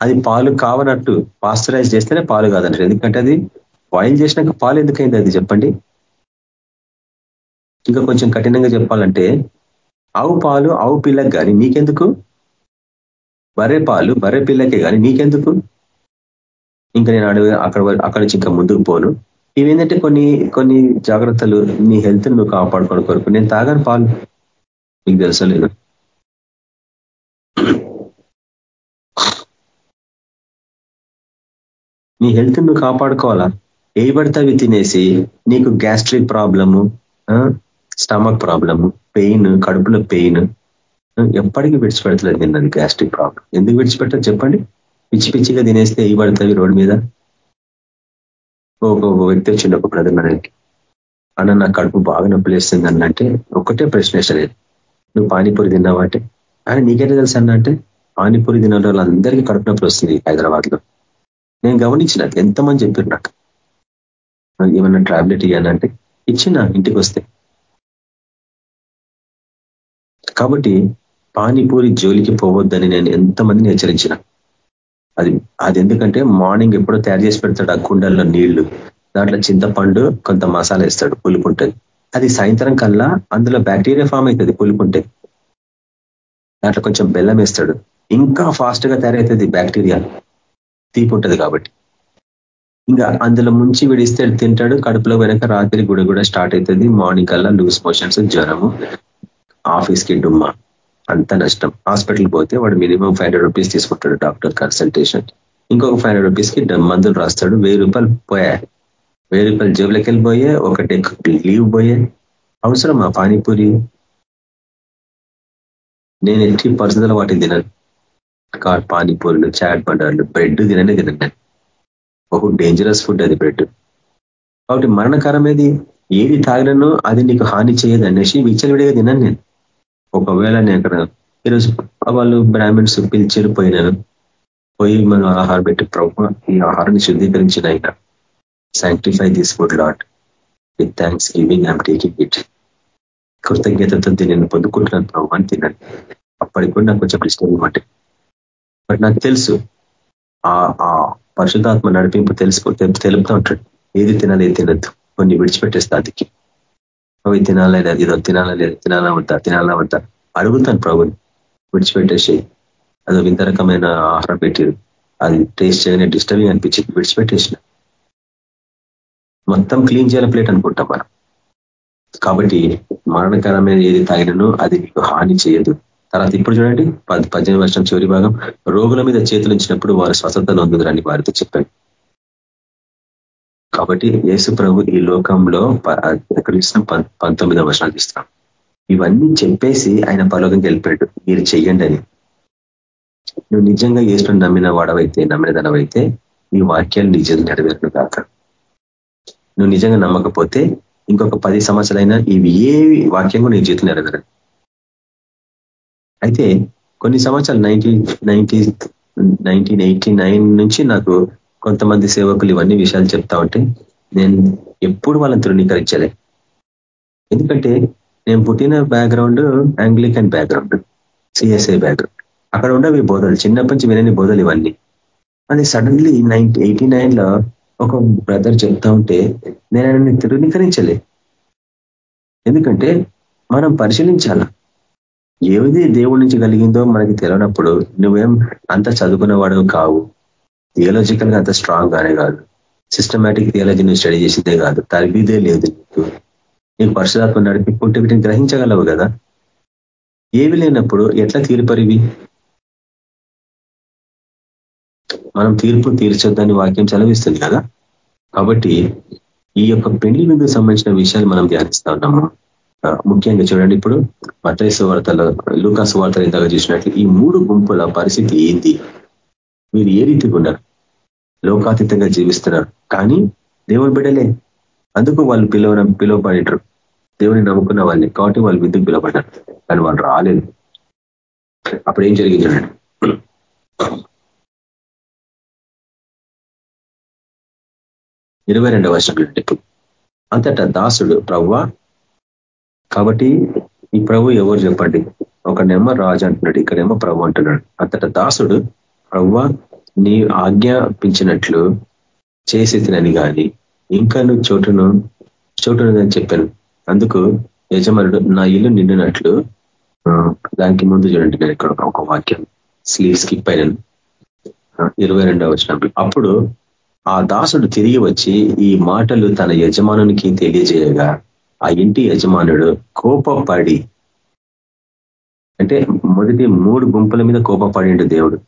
అది పాలు కావనట్టు పాస్చరైజ్ చేస్తేనే పాలు కాదంటారు ఎందుకంటే అది బాయిల్ చేసినాక పాలు ఎందుకైంది అది చెప్పండి? ఇంకా కొంచెం కఠినంగా చెప్పాలంటే ఆవు పాలు ఆవు పిల్లకి కానీ నీకెందుకు బర్రె పాలు బర్రె పిల్లకే కానీ నీకెందుకు ఇంకా నేను అడుగు అక్కడ అక్కడ నుంచి ఇంకా ముందుకు పోను. ఇవేంటంటే కొన్ని కొన్ని జాగ్రత్తలు నీ హెల్త్ నువ్వు కాపాడుకోవడం కొరకు. నేను తాగాను పాలు. మీకు తెలుసలేదు నీ హెల్త్ నువ్వు కాపాడుకోవాలా? ఏ పడతావి తినేసి నీకు gastric problem stomach problem pain కడుపులో పెయిన్ ఎప్పటికీ విడిచిపెడతలేదు నిన్నది గ్యాస్ట్రిక్ ప్రాబ్లం. ఎందుకు విడిచిపెట్టదు చెప్పండి? పిచ్చి పిచ్చిగా తినేస్తే ఏ పడతావి రోడ్డు మీద? ఒక వ్యక్తి వచ్చిండు ఒక బ్రదర్ అన్న నా కడుపు బాగా నొప్పి లేస్తుంది అన్నంటే ఒకటే ప్రశ్న వేసలేదు నువ్వు పానీపూరి తిన్నావా అంటే? ఆయన నీకెట్లా తెలుసు అన్న అంటే పానీపూరి తిన్న వాళ్ళందరికీ కడుపు నొప్పి వస్తుంది హైదరాబాద్లో నేను గమనించిన ఎంతమంది చెప్పారు నాకు. ఏమన్నా ట్రాబ్లెట్ ఇవ్వాలంటే ఇచ్చిన ఇంటికి వస్తే కాబట్టి పానీపూరి జోలికి పోవద్దని నేను ఎంతమందిని హెచ్చరించిన. అది అది ఎందుకంటే మార్నింగ్ ఎప్పుడో తయారు చేసి పెడతాడు ఆ కుండల్లో నీళ్ళు. దాంట్లో చింతపండు కొంత మసాలా వేస్తాడు పులుపుంటుంది అది సాయంత్రం కల్లా అందులో బ్యాక్టీరియా ఫామ్ అవుతుంది పులుపుంటే. దాంట్లో కొంచెం బెల్లం వేస్తాడు. ఇంకా ఫాస్ట్గా తయారవుతుంది బ్యాక్టీరియా. తీపి ఉంటుంది కాబట్టి. ఇంకా అందులో ముంచి విడిస్తే తింటాడు కడుపులో వెనక రాత్రి గుడి కూడా స్టార్ట్ అవుతుంది మార్నింగ్ కల్లా లూజ్ మోషన్స్ జ్వరము ఆఫీస్కి డుమ్మా. అంత నష్టం. హాస్పిటల్ పోతే వాడు మినిమం ఫైవ్ హండ్రెడ్ రూపీస్ తీసుకుంటాడు డాక్టర్ కన్సల్టేషన్. ఇంకొక ఫైవ్ హండ్రెడ్ రూపీస్కి మందులు రాస్తాడు. వెయ్యి రూపాయలు పోయాయి. వెయ్యి రూపాయలు జేబులకి వెళ్ళిపోయే ఒక డెక్ లీవ్ పోయే అవసరం ఆ పానీపూరి? నేను ఎట్టి పరిస్థితుల వాటిని తినను. పానీపూరులు చాట్ బండర్లు బ్రెడ్ తిననే తినను నేను. ఒక డేంజరస్ ఫుడ్ అది బ్రెడ్. కాబట్టి మరణకరమేది ఏది? తాగినో అది నీకు హాని చేయదు అనేసి విచ్చలవిడిగా తినను నేను. ఒకవేళ నేను అక్కడ ఈరోజు వాళ్ళు బ్రాహ్మిన్స్ పిలిచేరు పోయినాను. పోయి మనం ఆహారం పెట్టి ప్రభు ఈ ఆహారాన్ని శుద్ధీకరించిన అయినా sanctify this food lot with thanksgiving I'm taking it కృతజ్ఞతతో నేను పొందుకుంటున్నాను ప్రభు అని తిన్నాను. అప్పటికి కూడా నాకు కొంచెం ఇష్టం అనమాట బట్ నాకు తెలుసు ఆ పరిశుద్ధాత్మ నడిపింపు తెలుసుకో తెలుపుతూ ఉంటాడు. ఏది తినాలి ఏది తినద్దు. కొన్ని విడిచిపెట్టేస్తా అదికి. అవి తినాలా లేదా? ఇదో తినాలా లేదా? తినాలా వద్దా? తినాలా వద్దా? అడుగుతాను ప్రభుని. విడిచిపెట్టేసి అది వింత రకమైన ఆహారం పెట్టారు. అది టేస్ట్ చేయగానే డిస్టర్బింగ్ అనిపించింది. విడిచిపెట్టేసిన. మొత్తం క్లీన్ చేయాల ప్లేట్ అనుకుంటాం మనం. కాబట్టి మరణకరమైన ఏది తాగినను అది మీకు హాని చేయదు. తర్వాత ఇప్పుడు చూడండి పద్దెనిమిది వర్షం చివరి భాగం. రోగుల మీద చేతులు ఇచ్చినప్పుడు వారు స్వస్థత నొందుదరని వారితో చెప్పాడు కాబట్టి యేసు ప్రభు ఈ లోకంలో ఎక్కడ ఇస్తున్నాం పంతొమ్మిదవ వర్షాలు ఇస్తాం ఇవన్నీ చెప్పేసి ఆయన పరలోకంకి వెళ్ళిపోయాడు మీరు చెయ్యండి అని. నువ్వు నిజంగా యేసును నమ్మిన వాడవైతే నమ్మిన దానవైతే నీ వాక్యాలు నిజంగా నెరవేరును కాక నువ్వు నిజంగా నమ్మకపోతే ఇంకొక పది సంవత్సరాలైనా ఇవి ఏ వాక్యం కూడా నీ జీవితం నెరవేరు అయితే కొన్ని సంవత్సరాలు nineteen ninety nineteen eighty nine నుంచి నాకు కొంతమంది సేవకులు ఇవన్నీ విషయాలు చెప్తా ఉంటే నేను ఎప్పుడు వాళ్ళని తృణీకరించలే. ఎందుకంటే నేను పుట్టిన background Anglican background CSI background. అక్కడ ఉండవి బోధలు చిన్నప్పటి నుంచి వినని బోధలు ఇవన్నీ. అది సడన్లీ నైన్టీ ఎయిటీ లో ఒక బ్రదర్ చెప్తా ఉంటే నేను ఆయనని తృణీకరించలే ఎందుకంటే మనం పరిశీలించాల? ఏది దేవుడి నుంచి కలిగిందో మనకి తెలియనప్పుడు నువ్వేం అంత చదువుకున్నవాడు కావు. థియోలాజికల్గా అంత స్ట్రాంగ్ గానే కాదు. సిస్టమేటిక్ థియాలజీ నువ్వు స్టడీ చేసిందే కాదు. తరబీదే లేదు నీకు. నీకు పరిశుధాత్మ నడిపికుంటే వీటిని గ్రహించగలవు కదా? ఏవి లేనప్పుడు ఎట్లా తీరుపరివి? మనం తీర్పు తీర్చొద్దని వాక్యం చదివిస్తుంది కదా? కాబట్టి ఈ యొక్క పెళ్ళి మీద సంబంధించిన విషయాలు మనం ధ్యానిస్తా ఉన్నాము. ముఖ్యంగా చూడండి ఇప్పుడు మతైసు వార్తలో లూకాసు వార్తలు ఇంతగా చూసినట్లు ఈ మూడు గుంపుల పరిస్థితి ఏంది? మీరు ఏ రీతిగా ఉన్నారు? లోకాతీతంగా జీవిస్తున్నారు. కానీ దేవుని బిడ్డలే. అందుకు వాళ్ళు పిలవ పిలువబడినరు. దేవుని నమ్ముకున్న వాళ్ళని కాబట్టి వాళ్ళు విందుకు పిలువబడ్డారు. కానీ వాళ్ళు రాలేదు. అప్పుడు ఏం జరిగింది చూడండి. ఇరవై రెండవ వర్షం ఇప్పుడు అంతటా దాసుడు ప్రవ్వా కాబట్టి ఈ ప్రభు ఎవరు చెప్పండి? ఒకనేమో రాజు అంటున్నాడు ఇక్కడేమో ప్రభు అంటున్నాడు. అంతటా దాసుడు ప్రవ్వ నీ ఆజ్ఞాపించినట్లు చేసి తినని కానీ ఇంకా నువ్వు చోటును చోటును చెప్పాను. అందుకు యజమానుడు నా ఇల్లు నిండినట్లు దానికి ముందు చూడండి నేను ఇక్కడ ఒక వాక్యం. స్లీవ్ స్కిప్ అయినాను ఇరవై రెండవ వచ్చినప్పుడు అప్పుడు ఆ దాసుడు తిరిగి వచ్చి ఈ మాటలు తన యజమానునికి తెలియజేయగా ఆ ఇంటి యజమానుడు కోపపడి అంటే మొదటి మూడు గుంపుల మీద కోపపడిండు దేవుడు.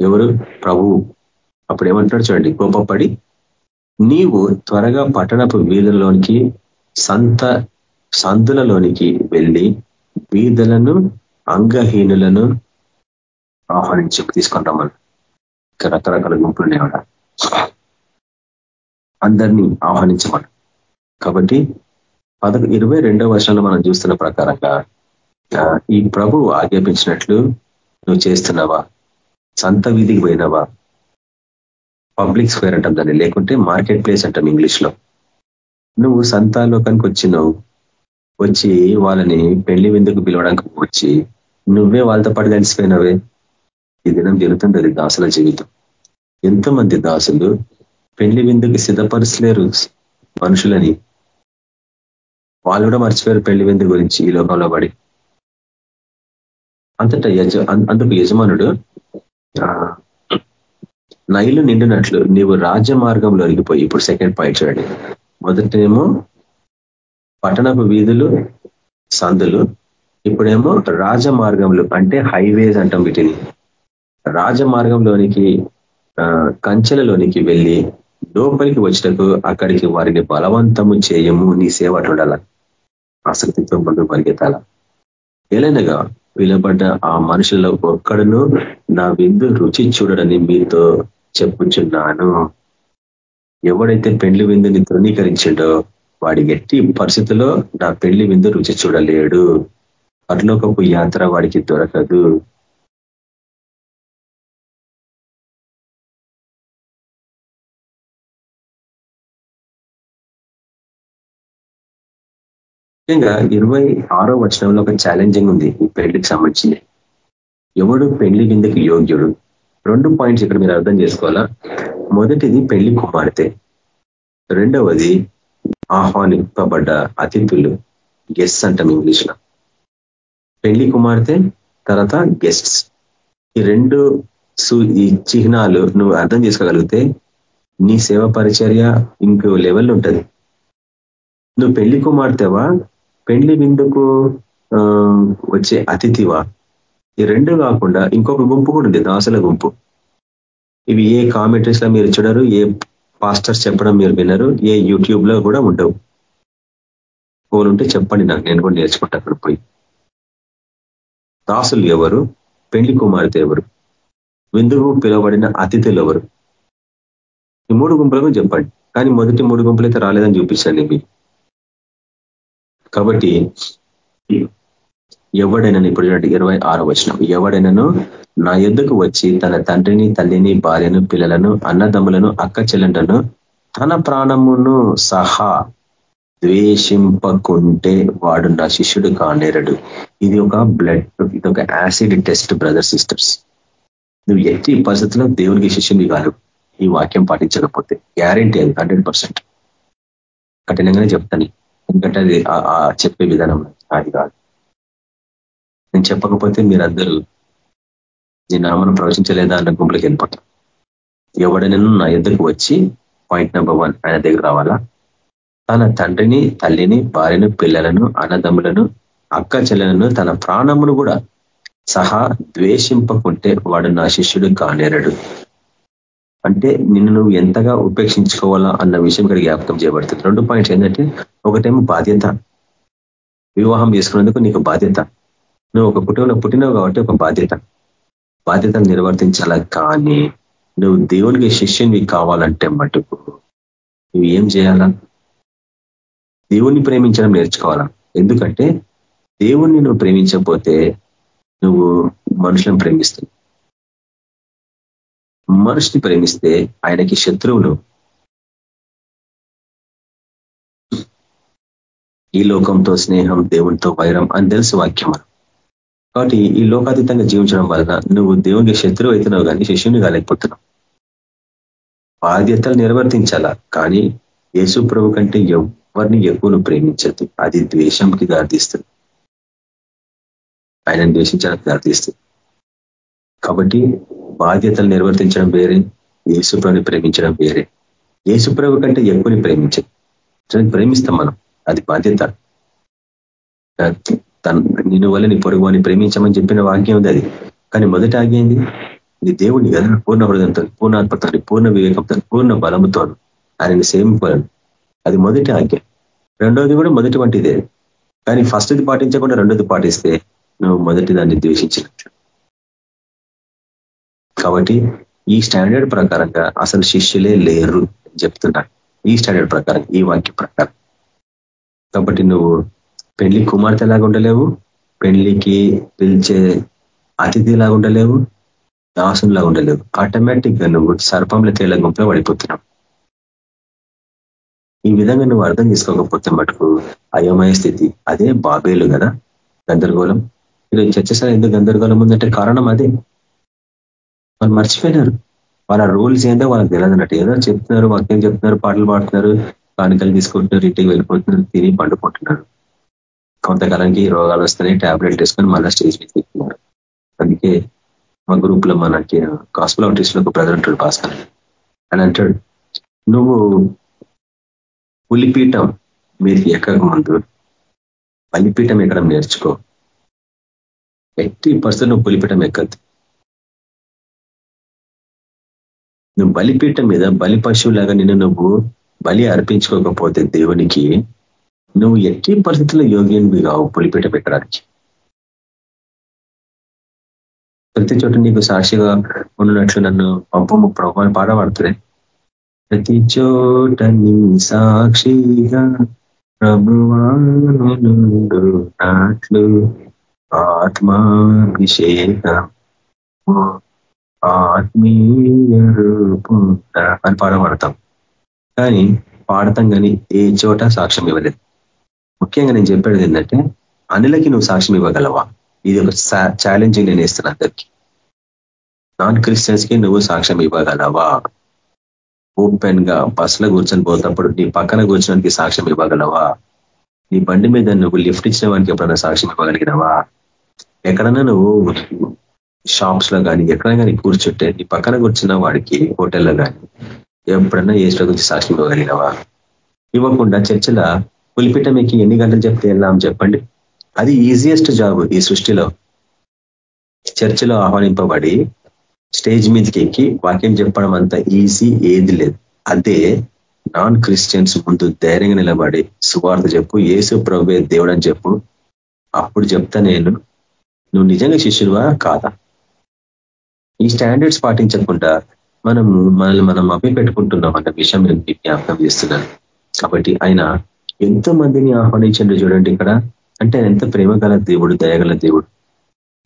ఎవరు? ప్రభువు. అప్పుడు ఏమంటాడు చూడండి కోపపడి నీవు త్వరగా పట్టణపు వీధుల్లోనికి సంత సందులలోనికి వెళ్ళి బీదలను అంగహీనులను ఆహ్వానించి తీసుకుంటామని రకరకాల గుంపులు ఉన్నాయి అందరినీ ఆహ్వానించమని. కాబట్టి పద ఇరవై రెండవ వర్షంలో మనం చూస్తున్న ప్రకారంగా ఈ ప్రభు ఆజ్ఞాపించినట్లు నువ్వు చేస్తున్నావా? సంత వీధికి పోయినావా? పబ్లిక్ స్క్వేర్ అంటాం దాన్ని లేకుంటే మార్కెట్ ప్లేస్ అంటాం ఇంగ్లీష్లో నువ్వు సంతాలోకానికి వచ్చినావు. వచ్చి వాళ్ళని పెళ్ళి విందుకు పిలవడానికి వచ్చి నువ్వే వాళ్ళతో పాటు కలిసిపోయినవే. ఈ దినం జరుగుతుంది అది దాసుల జీవితం. ఎంతోమంది దాసులు పెళ్ళి విందుకి సిద్ధపరచలేరు మనుషులని. వాళ్ళు కూడా మర్చిపోయారు పెళ్ళి విందు గురించి ఈ లోకంలో పడి. అంతటా యజ అందుకు యజమానుడు నైలు నిండినట్లు నీవు రాజ్య మార్గంలో అరిగిపోయి ఇప్పుడు సెకండ్ పాయింట్ చూడండి. మొదటేమో పట్టణపు వీధులు సందులు ఇప్పుడేమో రాజమార్గంలో అంటే హైవేస్ అంటాం వీటిని. రాజమార్గంలోనికి కంచెలలోనికి వెళ్ళి లోపలికి వచ్చినకు అక్కడికి వారిని బలవంతము చేయము నీ సేవ అటుండాల ఆసక్తితో ముందు పరిగెత్తాల. ఎలానగా విలబడ్డ ఆ మనుషుల్లో ఒక్కడును నా విందు రుచి చూడడని మీతో చెప్పుచున్నాను. ఎవడైతే పెండ్లి విందుని తృణీకరించిండో వాడి ఎట్టి పరిస్థితుల్లో నా పెళ్ళి విందు రుచి చూడలేడు. పరలోకపు యాత్ర వాడికి దొరకదు. ముఖ్యంగా ఇరవై ఆరో వచనంలో ఒక ఛాలెంజింగ్ ఉంది ఈ పెళ్ళికి సంబంధించింది. ఎవడు పెళ్ళి విందుకు యోగ్యుడు? రెండు పాయింట్స్ ఇక్కడ మీరు అర్థం చేసుకోవాలా? మొదటిది పెళ్ళి కుమార్తె. రెండవది ఆహ్వానింపబడ్డ అతిథులు. గెస్ట్స్ అంటాం ఇంగ్లీష్లో పెళ్ళి కుమార్తె తర్వాత గెస్ట్స్ ఈ రెండు ఈ చిహ్నాలు నువ్వు అర్థం చేసుకోగలిగితే నీ సేవ పరిచర్య ఇంకో లెవెల్ ఉంటుంది. నువ్వు పెళ్ళి కుమార్తెవా? పెండ్లి విందుకు వచ్చే అతిథివా? ఈ రెండు కాకుండా ఇంకొక గుంపు కూడా ఉంది దాసుల గుంపు. ఇవి ఏ కామెంటరీస్లో మీరు చూడరు ఏ పాస్టర్స్ చెప్పడం మీరు వినరు ఏ యూట్యూబ్లో కూడా ఉండవు. ఫోన్ ఉంటే చెప్పండి నాకు నేను కూడా నేర్చుకుంటా అక్కడ పోయి. దాసులు ఎవరు? పెండ్లి కుమార్తె ఎవరు? విందుకు పిలువబడిన అతిథులు ఎవరు? ఈ మూడు గుంపులకు చెప్పండి. కానీ మొదటి మూడు గుంపులు అయితే రాలేదని చూపించండి మీకు. కాబట్టి ఎవడైనా ఇప్పుడు చూడండి ఇరవై ఆరో వచనం. ఎవడైనాను నా ఎద్దుకు వచ్చి తన తండ్రిని తల్లిని భార్యను పిల్లలను అన్నదమ్ములను అక్క చెల్లెండను తన ప్రాణమును సహా ద్వేషింపకుంటే వాడు నా శిష్యుడు కానేరడు. ఇది ఒక బ్లడ్ ఇది ఒక యాసిడ్ టెస్ట్ బ్రదర్ సిస్టర్స్ నువ్వు ఎట్టి పరిస్థితుల్లో దేవునికి శిష్యుని కాదు. ఈ వాక్యం పాటించకపోతే. గ్యారెంటీ అది హండ్రెడ్ పర్సెంట్ కఠినంగానే చెప్తాను. ఎందుకంటే అది చెప్పే విధానం అది కాదు. నేను చెప్పకపోతే మీరందరూ నీ నామను ప్రవచించలేదా అన్న గుంపులకు వెళ్ళిపోతాం ఎవడైనా నా ఎద్దకు వచ్చి పాయింట్ నెంబర్ వన్ ఆయన దగ్గర రావాలా? తన తండ్రిని తల్లిని భార్యను పిల్లలను అన్నదమ్ములను అక్క చెల్లెలను తన ప్రాణమును కూడా సహా ద్వేషింపకుంటే వాడు నా శిష్యుడు కానేరడు. అంటే నిన్ను నువ్వు ఎంతగా ఉపేక్షించుకోవాలా అన్న విషయం ఇక్కడ జ్ఞాపకం చేయబడుతుంది. రెండు పాయింట్స్ ఏంటంటే ఒకటేమో బాధ్యత. వివాహం చేసుకున్నందుకు నీకు బాధ్యత. నువ్వు ఒక కుటుంబంలో పుట్టినావు కాబట్టి ఒక బాధ్యత. బాధ్యతను నిర్వర్తించాలా? కానీ నువ్వు దేవునికి శిష్యుని కావాలంటే మటుకు నువ్వు ఏం చేయాలా? దేవుణ్ణి ప్రేమించడం నేర్చుకోవాలా? ఎందుకంటే దేవుణ్ణి నువ్వు ప్రేమించకపోతే నువ్వు మనుషులను ప్రేమిస్తావు. మనిషిని ప్రేమిస్తే ఆయనకి శత్రువులు. ఈ లోకంతో స్నేహం దేవునితో వైరం అని తెలుసు వాక్యం కాబట్టి ఈ లోకాతీతంగా జీవించడం వలన నువ్వు దేవునికి శత్రువు అవుతున్నావు కానీ శిష్యుని కాలేకపోతున్నావు. బాధ్యతలు నిర్వర్తించాలా? కానీ యేసు ప్రభు కంటే ఎవరిని ఎక్కువను ప్రేమించద్దు. అది ద్వేషంకి దారితీస్తుంది. ఆయనను ద్వేషించడానికి దారితీస్తుంది. కాబట్టి బాధ్యతలు నిర్వర్తించడం వేరే ఏసుప్రభుని ప్రేమించడం వేరే. ఏసుప్రభు కంటే ఎక్కువని ప్రేమించదు ప్రేమిస్తాం మనం. అది బాధ్యత. నిన్ను వల్ల నీ పొరుగు అని ప్రేమించమని చెప్పిన వాక్యం ఉంది అది. కానీ మొదట ఆగేంది నీ దేవుడిని కదా పూర్ణ హృదయంతో పూర్ణాత్మతో పూర్ణ వివేకంతో పూర్ణ బలముతో ఆయనని సేమిపోయాను అది మొదటి ఆజ్ఞ. రెండోది కూడా మొదటి వంటిదే. కానీ ఫస్ట్ది పాటించకుండా రెండోది పాటిస్తే నువ్వు మొదటి దాన్ని ద్వేషించినట్లు కాబట్టి ఈ స్టాండర్డ్ ప్రకారంగా అసలు శిష్యులే లేరు చెప్తున్నాడు ఈ స్టాండర్డ్ ప్రకారం ఈ వాక్య ప్రకారం. కాబట్టి నువ్వు పెళ్ళి కుమార్తెలాగా ఉండలేవు పెళ్ళికి పిలిచే అతిథిలాగా ఉండలేవు దాసులాగా ఉండలేవు. ఆటోమేటిక్గా నువ్వు సర్పంల తేల గుంపులో పడిపోతున్నావు. ఈ విధంగా నువ్వు అర్థం చేసుకోకపోతే మటుకు అయోమయ స్థితి. అదే బాబేలు కదా గందరగోళం. మీరు చర్చసారి ఎందుకు గందరగోళం ఉందంటే కారణం అదే. వాళ్ళు మర్చిపోయినారు. వాళ్ళ రూల్స్ ఏంటో వాళ్ళకి తెలియదు అన్నట్టు. ఏదో చెప్తున్నారు వాక్యం చెప్తున్నారు పాటలు పాడుతున్నారు కానుకలు తీసుకుంటున్నారు ఇంటికి వెళ్ళిపోతున్నారు తిని పండుకుంటున్నారు. కొంతకాలానికి రోగాలు వస్తున్నాయి ట్యాబ్లెట్ వేసుకొని మళ్ళీ స్టేజ్ మీద తిప్పుతున్నారు అందుకే మా గ్రూప్లో మనకి కాస్పుల్ అవుటీస్లో ఒక బ్రదర్ ఉంటాడు భాస్కర్ అని అంటాడు నువ్వు పులిపీఠం మీరు ఎక్కక ముందు బలిపీఠం ఎక్కడ నేర్చుకో? ఎట్టి పర్సెంట్ నువ్వు పులిపీఠం ఎక్కద్దు. నువ్వు బలిపీఠం మీద బలి పశువులాగా నిన్ను నువ్వు బలి అర్పించుకోకపోతే దేవునికి నువ్వు ఎట్టి పరిస్థితుల్లో యోగ్యునివి కావు పులిపీఠం పెట్టడానికి ప్రతి చోట నీకు సాక్షిగా ఉన్నట్లు నన్ను పంపము. ప్రభావం పాడబడుతుంది ప్రతి చోట నీ సాక్షిగా ప్రభువాను ఆత్మాభిషేకం. ఆత్మీయ అని పాడబడతాం కానీ పాడతాం కానీ ఏ చోట సాక్ష్యం ఇవ్వలేదు. ముఖ్యంగా నేను చెప్పేది ఏంటంటే అనిలకి నువ్వు సాక్ష్యం ఇవ్వగలవా? ఇది ఒక ఛాలెంజింగ్ నేను ఇస్తాను అందరికీ. నాన్ క్రిస్టియన్స్కి నువ్వు సాక్ష్యం ఇవ్వగలవా? ఓపెన్గా బస్సులో కూర్చొని పోతున్నప్పుడు నీ పక్కన కూర్చోడానికి సాక్ష్యం ఇవ్వగలవా? నీ బండి మీద నువ్వు లిఫ్ట్ ఇచ్చిన వానికి ఎప్పుడైనా సాక్ష్యం ఇవ్వగలిగినవా? ఎక్కడన్నా నువ్వు షాప్స్లో కానీ ఎక్కడైనా కానీ కూర్చుంటే నీ పక్కన కూర్చున్న వాడికి హోటల్లో కానీ ఎప్పుడన్నా ఏ గురించి సాక్షి ఇవ్వగలిగినవా? ఇవ్వకుండా చర్చల పులిపీఠం ఎక్కి ఎన్ని గంటలు చెప్తే వెళ్ళాం చెప్పండి. అది ఈజియెస్ట్ జాబ్ ఈ సృష్టిలో. చర్చిలో ఆహ్వానింపబడి స్టేజ్ మీదకి ఎక్కి వాక్యం చెప్పడం అంత ఈజీ ఏది లేదు. అదే నాన్ క్రిస్టియన్స్ ముందు ధైర్యంగా నిలబడి సువార్త చెప్పు ఏసు ప్రభు దేవుడు అని చెప్పు. అప్పుడు చెప్తా నేను నువ్వు నిజంగా శిష్యుడువా? కాదా? ఈ స్టాండర్డ్స్ పాటించకుండా మనం మనల్ని మనం అవి పెట్టుకుంటున్నాం అన్న విషయం నేను జ్ఞాపకం చేస్తున్నాను. కాబట్టి ఆయన ఎంతో మందిని ఆహ్వానించండి చూడండి ఇక్కడ. అంటే ఎంత ప్రేమ గల దేవుడు దయగల దేవుడు.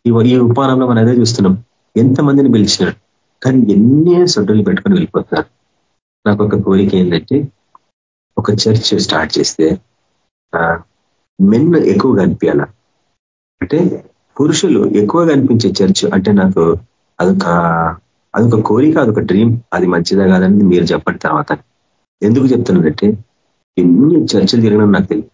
ఈ ఉపానంలో మనం అదే చూస్తున్నాం. ఎంతమందిని పిలిచినాడు. కానీ ఎన్ని సొడ్డులు పెట్టుకొని వెళ్ళిపోతున్నారు. నాకు ఒక కోరిక ఏంటంటే ఒక చర్చ్ స్టార్ట్ చేస్తే మెన్ ఎక్కువ కనిపించాల అంటే పురుషులు ఎక్కువ కనిపించే చర్చ్ అంటే నాకు అదొక అదొక కోరిక అదొక డ్రీమ్ అది మంచిదా కాదని మీరు చెప్పండి తర్వాత. ఎందుకు చెప్తున్నానంటే ఎన్ని చర్చలు తిరగడం నాకు తెలియదు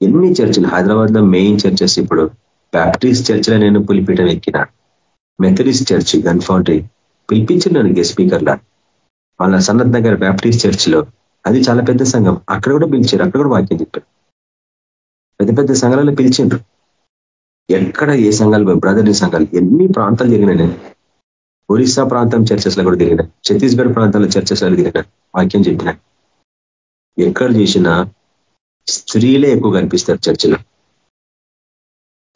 ఎన్ని చర్చలు? హైదరాబాద్లో మెయిన్ చర్చెస్ ఇప్పుడు. బ్యాప్టిస్ట్ చర్చిలో నేను పులిపీఠం ఎక్కిన. మెథడిస్ట్ చర్చ్ గన్ ఫౌండరీ పిలిపించిన నన్ను గెస్ట్ స్పీకర్లా వాళ్ళ సన్నత్ నగర్ బ్యాప్టిస్ట్ చర్చిలో అది చాలా పెద్ద సంఘం. అక్కడ కూడా పిలిచారు. అక్కడ కూడా వాక్యం చెప్పారు. పెద్ద పెద్ద సంఘాలలో పిలిచిండ్రు. ఎక్కడ ఏ సంఘాలు బ్రదర్ని సంఘాలు ఎన్ని ప్రాంతాలు తిరిగినాయి. నేను ఒరిస్సా ప్రాంతం చర్చస్లో కూడా తిరిగిన ఛత్తీస్గఢ్ ప్రాంతాల్లో చర్చస్లో తిరిగిన వాక్యం చెప్పిన. ఎక్కడ చూసినా స్త్రీలే ఎక్కువ కనిపిస్తారు చర్చిలో.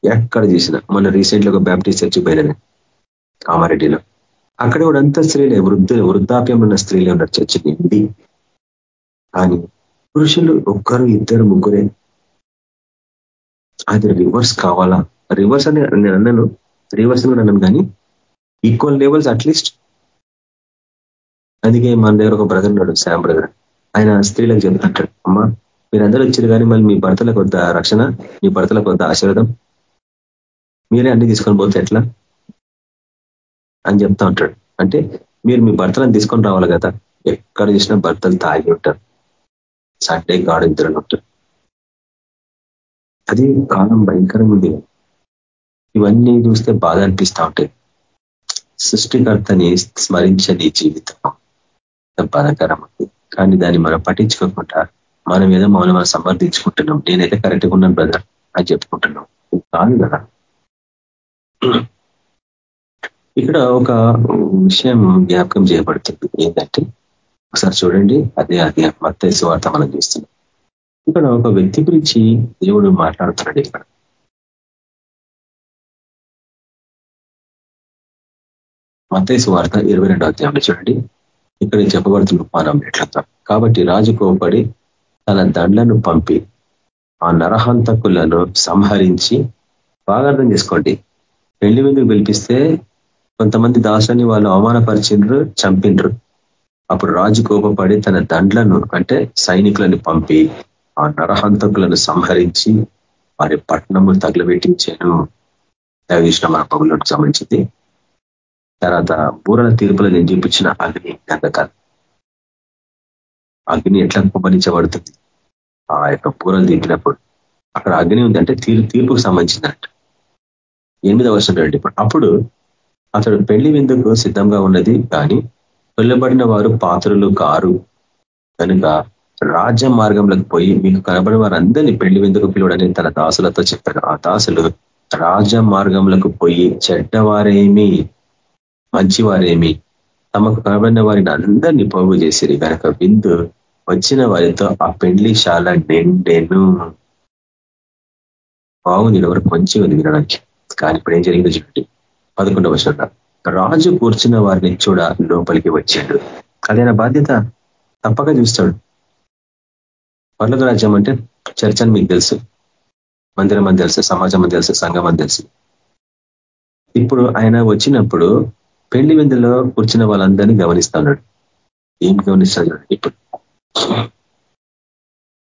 ఎక్కడ చూసినా. మొన్న రీసెంట్గా ఒక బ్యాప్టిస్ట్ చర్చి పోయినా కామారెడ్డిలో. అక్కడ కూడా అంతా స్త్రీలే వృద్ధ వృద్ధాప్యం ఉన్న స్త్రీలే ఉన్నారు చర్చి నిండి కానీ పురుషులు ఒక్కరు ఇద్దరు ముగ్గురే. అది రివర్స్ కావాలా? రివర్స్ అని నేను అన్నాను. రివర్స్ కూడా అన్నాను కానీ ఈక్వల్ లెవెల్స్ అట్లీస్ట్ అందుకే మన దగ్గర ఒక బ్రదర్ ఉన్నాడు శామ్ బ్రదర్ ఆయన స్త్రీలకు చెప్తాడు అమ్మా మీరందరూ వచ్చారు కానీ మళ్ళీ మీ భర్తలకు వద్ద రక్షణ? మీ భర్తలకు వద్ద ఆశీర్వదం? మీరే అన్ని తీసుకొని పోతే ఎట్లా? అని చెప్తా ఉంటాడు. అంటే మీరు మీ భర్తలను తీసుకొని రావాలి కదా ఎక్కడ చూసినా భర్తలు తాగి ఉంటారు. సండే గాడు ఇద్దరు ఉంటారు. అది కాలం భయంకరంగా ఉంది. ఇవన్నీ చూస్తే బాధ అనిపిస్తూ ఉంటాయి సృష్టికర్తని స్మరించని జీవితం. బాధాకరం కానీ దాన్ని మనం పట్టించుకోకుండా మనం ఏదో మమ్మల్ని మనం సమర్థించుకుంటున్నాం. నేనైతే కరెక్ట్గా ఉన్నాను బ్రదర్ అని చెప్పుకుంటున్నాం. కాదు కదా. ఇక్కడ ఒక విషయం జ్ఞాపకం చేయబడుతుంది. ఏంటంటే ఒకసారి చూడండి అదే అదే మత్త వార్త మనం చూస్తున్నాం. ఇక్కడ ఒక వ్యక్తి గురించి దేవుడు మాట్లాడుతున్నాడు ఇక్కడ. మతేసు వార్త ఇరవై రెండో అధ్యాయంలో చూడండి. ఇక్కడ చెప్పబడుతున్న ఉపమానం ఎట్లా కాబట్టి రాజు కోపడి తన దండ్లను పంపి ఆ నరహంతకులను సంహరించి బాగా అర్థం చేసుకోండి. పెళ్ళి మీద పిలిపిస్తే కొంతమంది దాసాన్ని వాళ్ళు అవమానపరిచిండ్రు చంపిండ్రు. అప్పుడు రాజు కోపపడి తన దండ్లను అంటే సైనికులను పంపి ఆ నరహంతకులను సంహరించి వారి పట్టణము తగులబెట్టించాను. దయచేసిన మన పగులకు సంబంధించింది తర్వాత బూరల తీర్పులో నేను చూపించిన అగ్ని గంధకాలు. అగ్ని ఎట్లా కుమరించబడుతుంది ఆ యొక్క బూరలు తింపినప్పుడు అక్కడ అగ్ని ఉంది అంటే తీర్పు తీర్పుకు సంబంధించినట్టు ఎనిమిదవ వర్షం రండి అప్పుడు అతడు పెళ్ళి విందుకు సిద్ధంగా ఉన్నది కానీ పిల్లబడిన వారు పాత్రలు కారు కనుక రాజ్య మార్గంలోకి పోయి మీకు కనబడిన వారందరినీ పెళ్ళి విందుకు పిలువడని తన దాసులతో చెప్పారు ఆ దాసులు రాజ మార్గంలోకి పోయి చెడ్డవారేమి మంచివారేమి? తమకు కనబడిన వారిని అందరినీ పోగు చేసిరి కనుక విందు వచ్చిన వారితో ఆ పెండ్లిశాల శాల నిండెను. బాగుంది ఎవరు మంచిగా ఉంది వినడానికి. కానీ ఇప్పుడు ఏం జరిగిందో చూడండి. పదకొండవ వర్షంలో రాజు కూర్చున్న వారిని చూడ లోపలికి వచ్చాడు. అదైనా బాధ్యత తప్పక చూస్తాడు. పర్లకు రాజ్యం అంటే చర్చ అని మీకు తెలుసు. మందిరం అని తెలుసు సమాజం అని తెలుసు సంఘం అని తెలుసు. ఇప్పుడు ఆయన వచ్చినప్పుడు పెళ్ళి విందులో కూర్చున్న వాళ్ళందరినీ గమనిస్తా ఉన్నాడు. ఏం గమనిస్తాడు? ఇప్పుడు.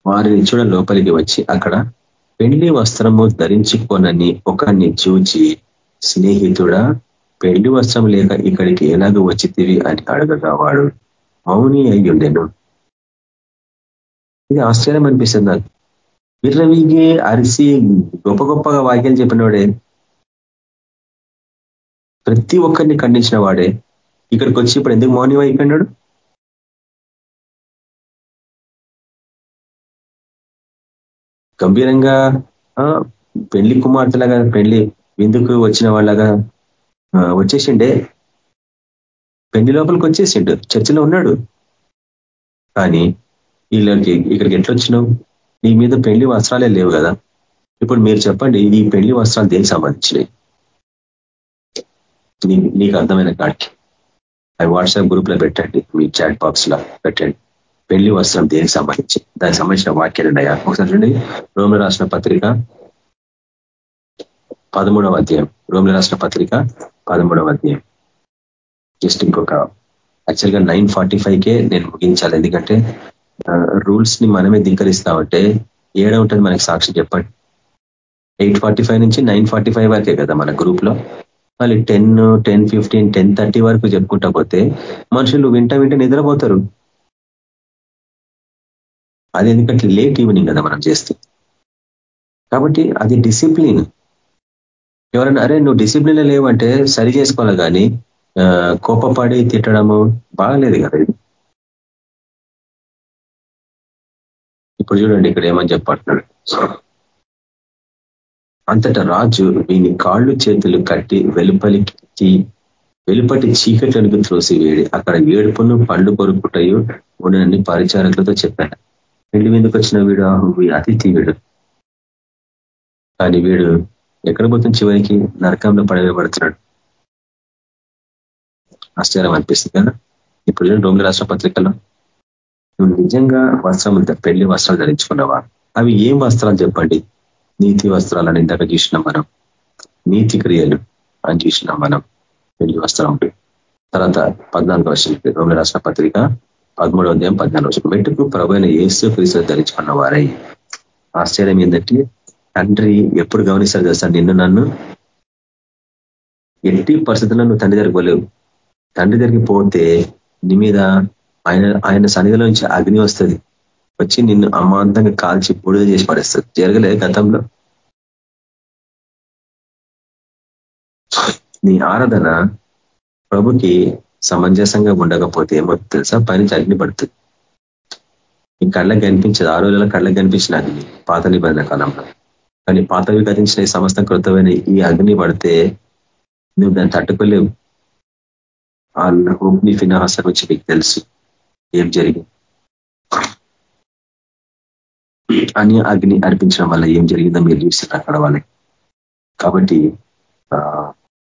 వారిని చూడ లోపలికి వచ్చి అక్కడ పెళ్ళి వస్త్రము ధరించుకోనని ఒకరిని చూచి స్నేహితుడా పెళ్ళి వస్త్రం లేక ఇక్కడికి ఎలాగ వచ్చితివి? అని అడగగా వాడు మౌని అయ్యుండెను. ఇది ఆశ్చర్యం అనిపిస్తుంది నాకు. విర్రవీగి అరిసి గొప్ప గొప్పగా వాక్యాలు చెప్పినవాడే ప్రతి ఒక్కరిని ఖండించిన వాడే. ఇక్కడికి వచ్చి ఇప్పుడు ఎందుకు మౌనం అయిపోయినాడు? గంభీరంగా పెళ్ళి కుమార్తెలాగా పెళ్ళి విందుకు వచ్చిన వాళ్ళగా వచ్చేసిండే. పెళ్ళి లోపలికి వచ్చేసిండు. చర్చిలో ఉన్నాడు. కానీ వీళ్ళకి ఇక్కడికి ఎట్లా వచ్చినావు? నీ మీద పెళ్ళి వస్త్రాలే లేవు కదా. ఇప్పుడు మీరు చెప్పండి ఈ పెళ్ళి వస్త్రాలు దేనికి సంబంధించినవి? నీకు అర్థమైన కాడికి అవి వాట్సాప్ గ్రూప్లో పెట్టండి మీ చాట్ బాక్స్లో పెట్టండి. పెళ్ళి వస్త్రం దేనికి సంబంధించి? దానికి సంబంధించిన వాక్యాలు ఉన్నాయా? ఒకసారి చూడండి. రోమిల రాసిన పత్రిక పదమూడవ అధ్యాయం. రోమిల రాసిన పత్రిక పదమూడవ అధ్యాయం. జస్ట్ ఇంకొక యాక్చువల్గా నైన్ ఫార్టీ కే నేను ముగించాలి. ఎందుకంటే రూల్స్ని మనమే ధిక్కరిస్తామంటే ఏడ ఉంటుంది మనకి సాక్షి చెప్పండి. ఎయిట్ ఫార్టీ ఫైవ్ నుంచి నైన్ ఫార్టీ ఫైవ్ వరకే కదా మన గ్రూప్లో మళ్ళీ ten ten fifteen ten thirty వరకు చెప్పుకుంటా పోతే మనుషులు వింట వింట నిద్రపోతారు. అది ఎందుకంటే లేట్ ఈవినింగ్ కదా మనం చేస్తే. కాబట్టి అది డిసిప్లిన్ ఎవరైనా అరే నువ్వు డిసిప్లిన్ లేవంటే సరి చేసుకోవాలి కానీ కోపపడి తిట్టడము బాగలేదు కదా ఇది. ఇప్పుడు చూడండి ఇక్కడ ఏమని చెప్పంటున్నాడు. అంతటా రాజు వీని కాళ్ళు చేతులు కట్టి వెలుపలికి వెలుపటి చీకట్లకు త్రోసి వేడి అక్కడ ఏడుపును పళ్ళు కొరుకుటయు ఉండనని పరిచారకులతో చెప్పాను పెళ్ళి మీదకి వచ్చిన వీడు అతిథి వీడు. కానీ వీడు ఎక్కడ పోతుంది చివరికి? నరకంలో పడవేయబడుతున్నాడు. ఆశ్చర్యం అనిపిస్తుంది కదా? ఇప్పుడు రోమిల రాష్ట్ర పత్రికలో నువ్వు నిజంగా వస్త్రం పెళ్ళి వస్త్రాలు ధరించుకున్నావా? అవి ఏం వస్త్రాలు చెప్పండి? నీతి వస్త్రాలను ఇందాక చూసినాం మనం. నీతి క్రియలు అని చూసినాం మనం. పెళ్ళి వస్త్రం తర్వాత పద్నాలుగు వర్షం రోమిల రాష్ట్ర పత్రిక పదమూడవ అధ్యాయం పద్నాలుగు వర్షం మెట్టుకు ప్రభైన ఏసు క్రీస్తు ధరించుకున్న వారై. ఆశ్చర్యం ఏంటంటే తండ్రి ఎప్పుడు గమనిస్తారు కదా నిన్ను నన్ను ఎట్టి పరిస్థితుల్లో నువ్వు తండ్రి దగ్గరికి పోలేవు. తండ్రి దగ్గరికి పోతే నీ మీద ఆయన ఆయన సన్నిధిలో నుంచి అగ్ని వస్తుంది. వచ్చి నిన్ను అమాంతంగా కాల్చి బూడిద చేసి పడేస్తుంది. జరగలే గతంలో? నీ ఆరాధన ప్రభుకి సమంజసంగా ఉండకపోతే ఏమో తెలుసా? పని అగ్ని పడుతుంది. నీ కళ్ళకి కనిపించదు. ఆ రోజుల కళ్ళకి కనిపించిన అగ్ని పాత నిబంధన కాలంలో. కానీ పాతవి గతించిన ఈ సమస్త కృతమైన ఈ అగ్ని పడితే నువ్వు దాన్ని తట్టుకోలేవు. ఆ హోప్ని ఫినాహాసం వచ్చి మీకు తెలుసు. ఏం జరిగింది? అని అగ్ని అర్పించడం వల్ల ఏం జరిగిందో మీరు చూసారు అక్కడ వాళ్ళకి. కాబట్టి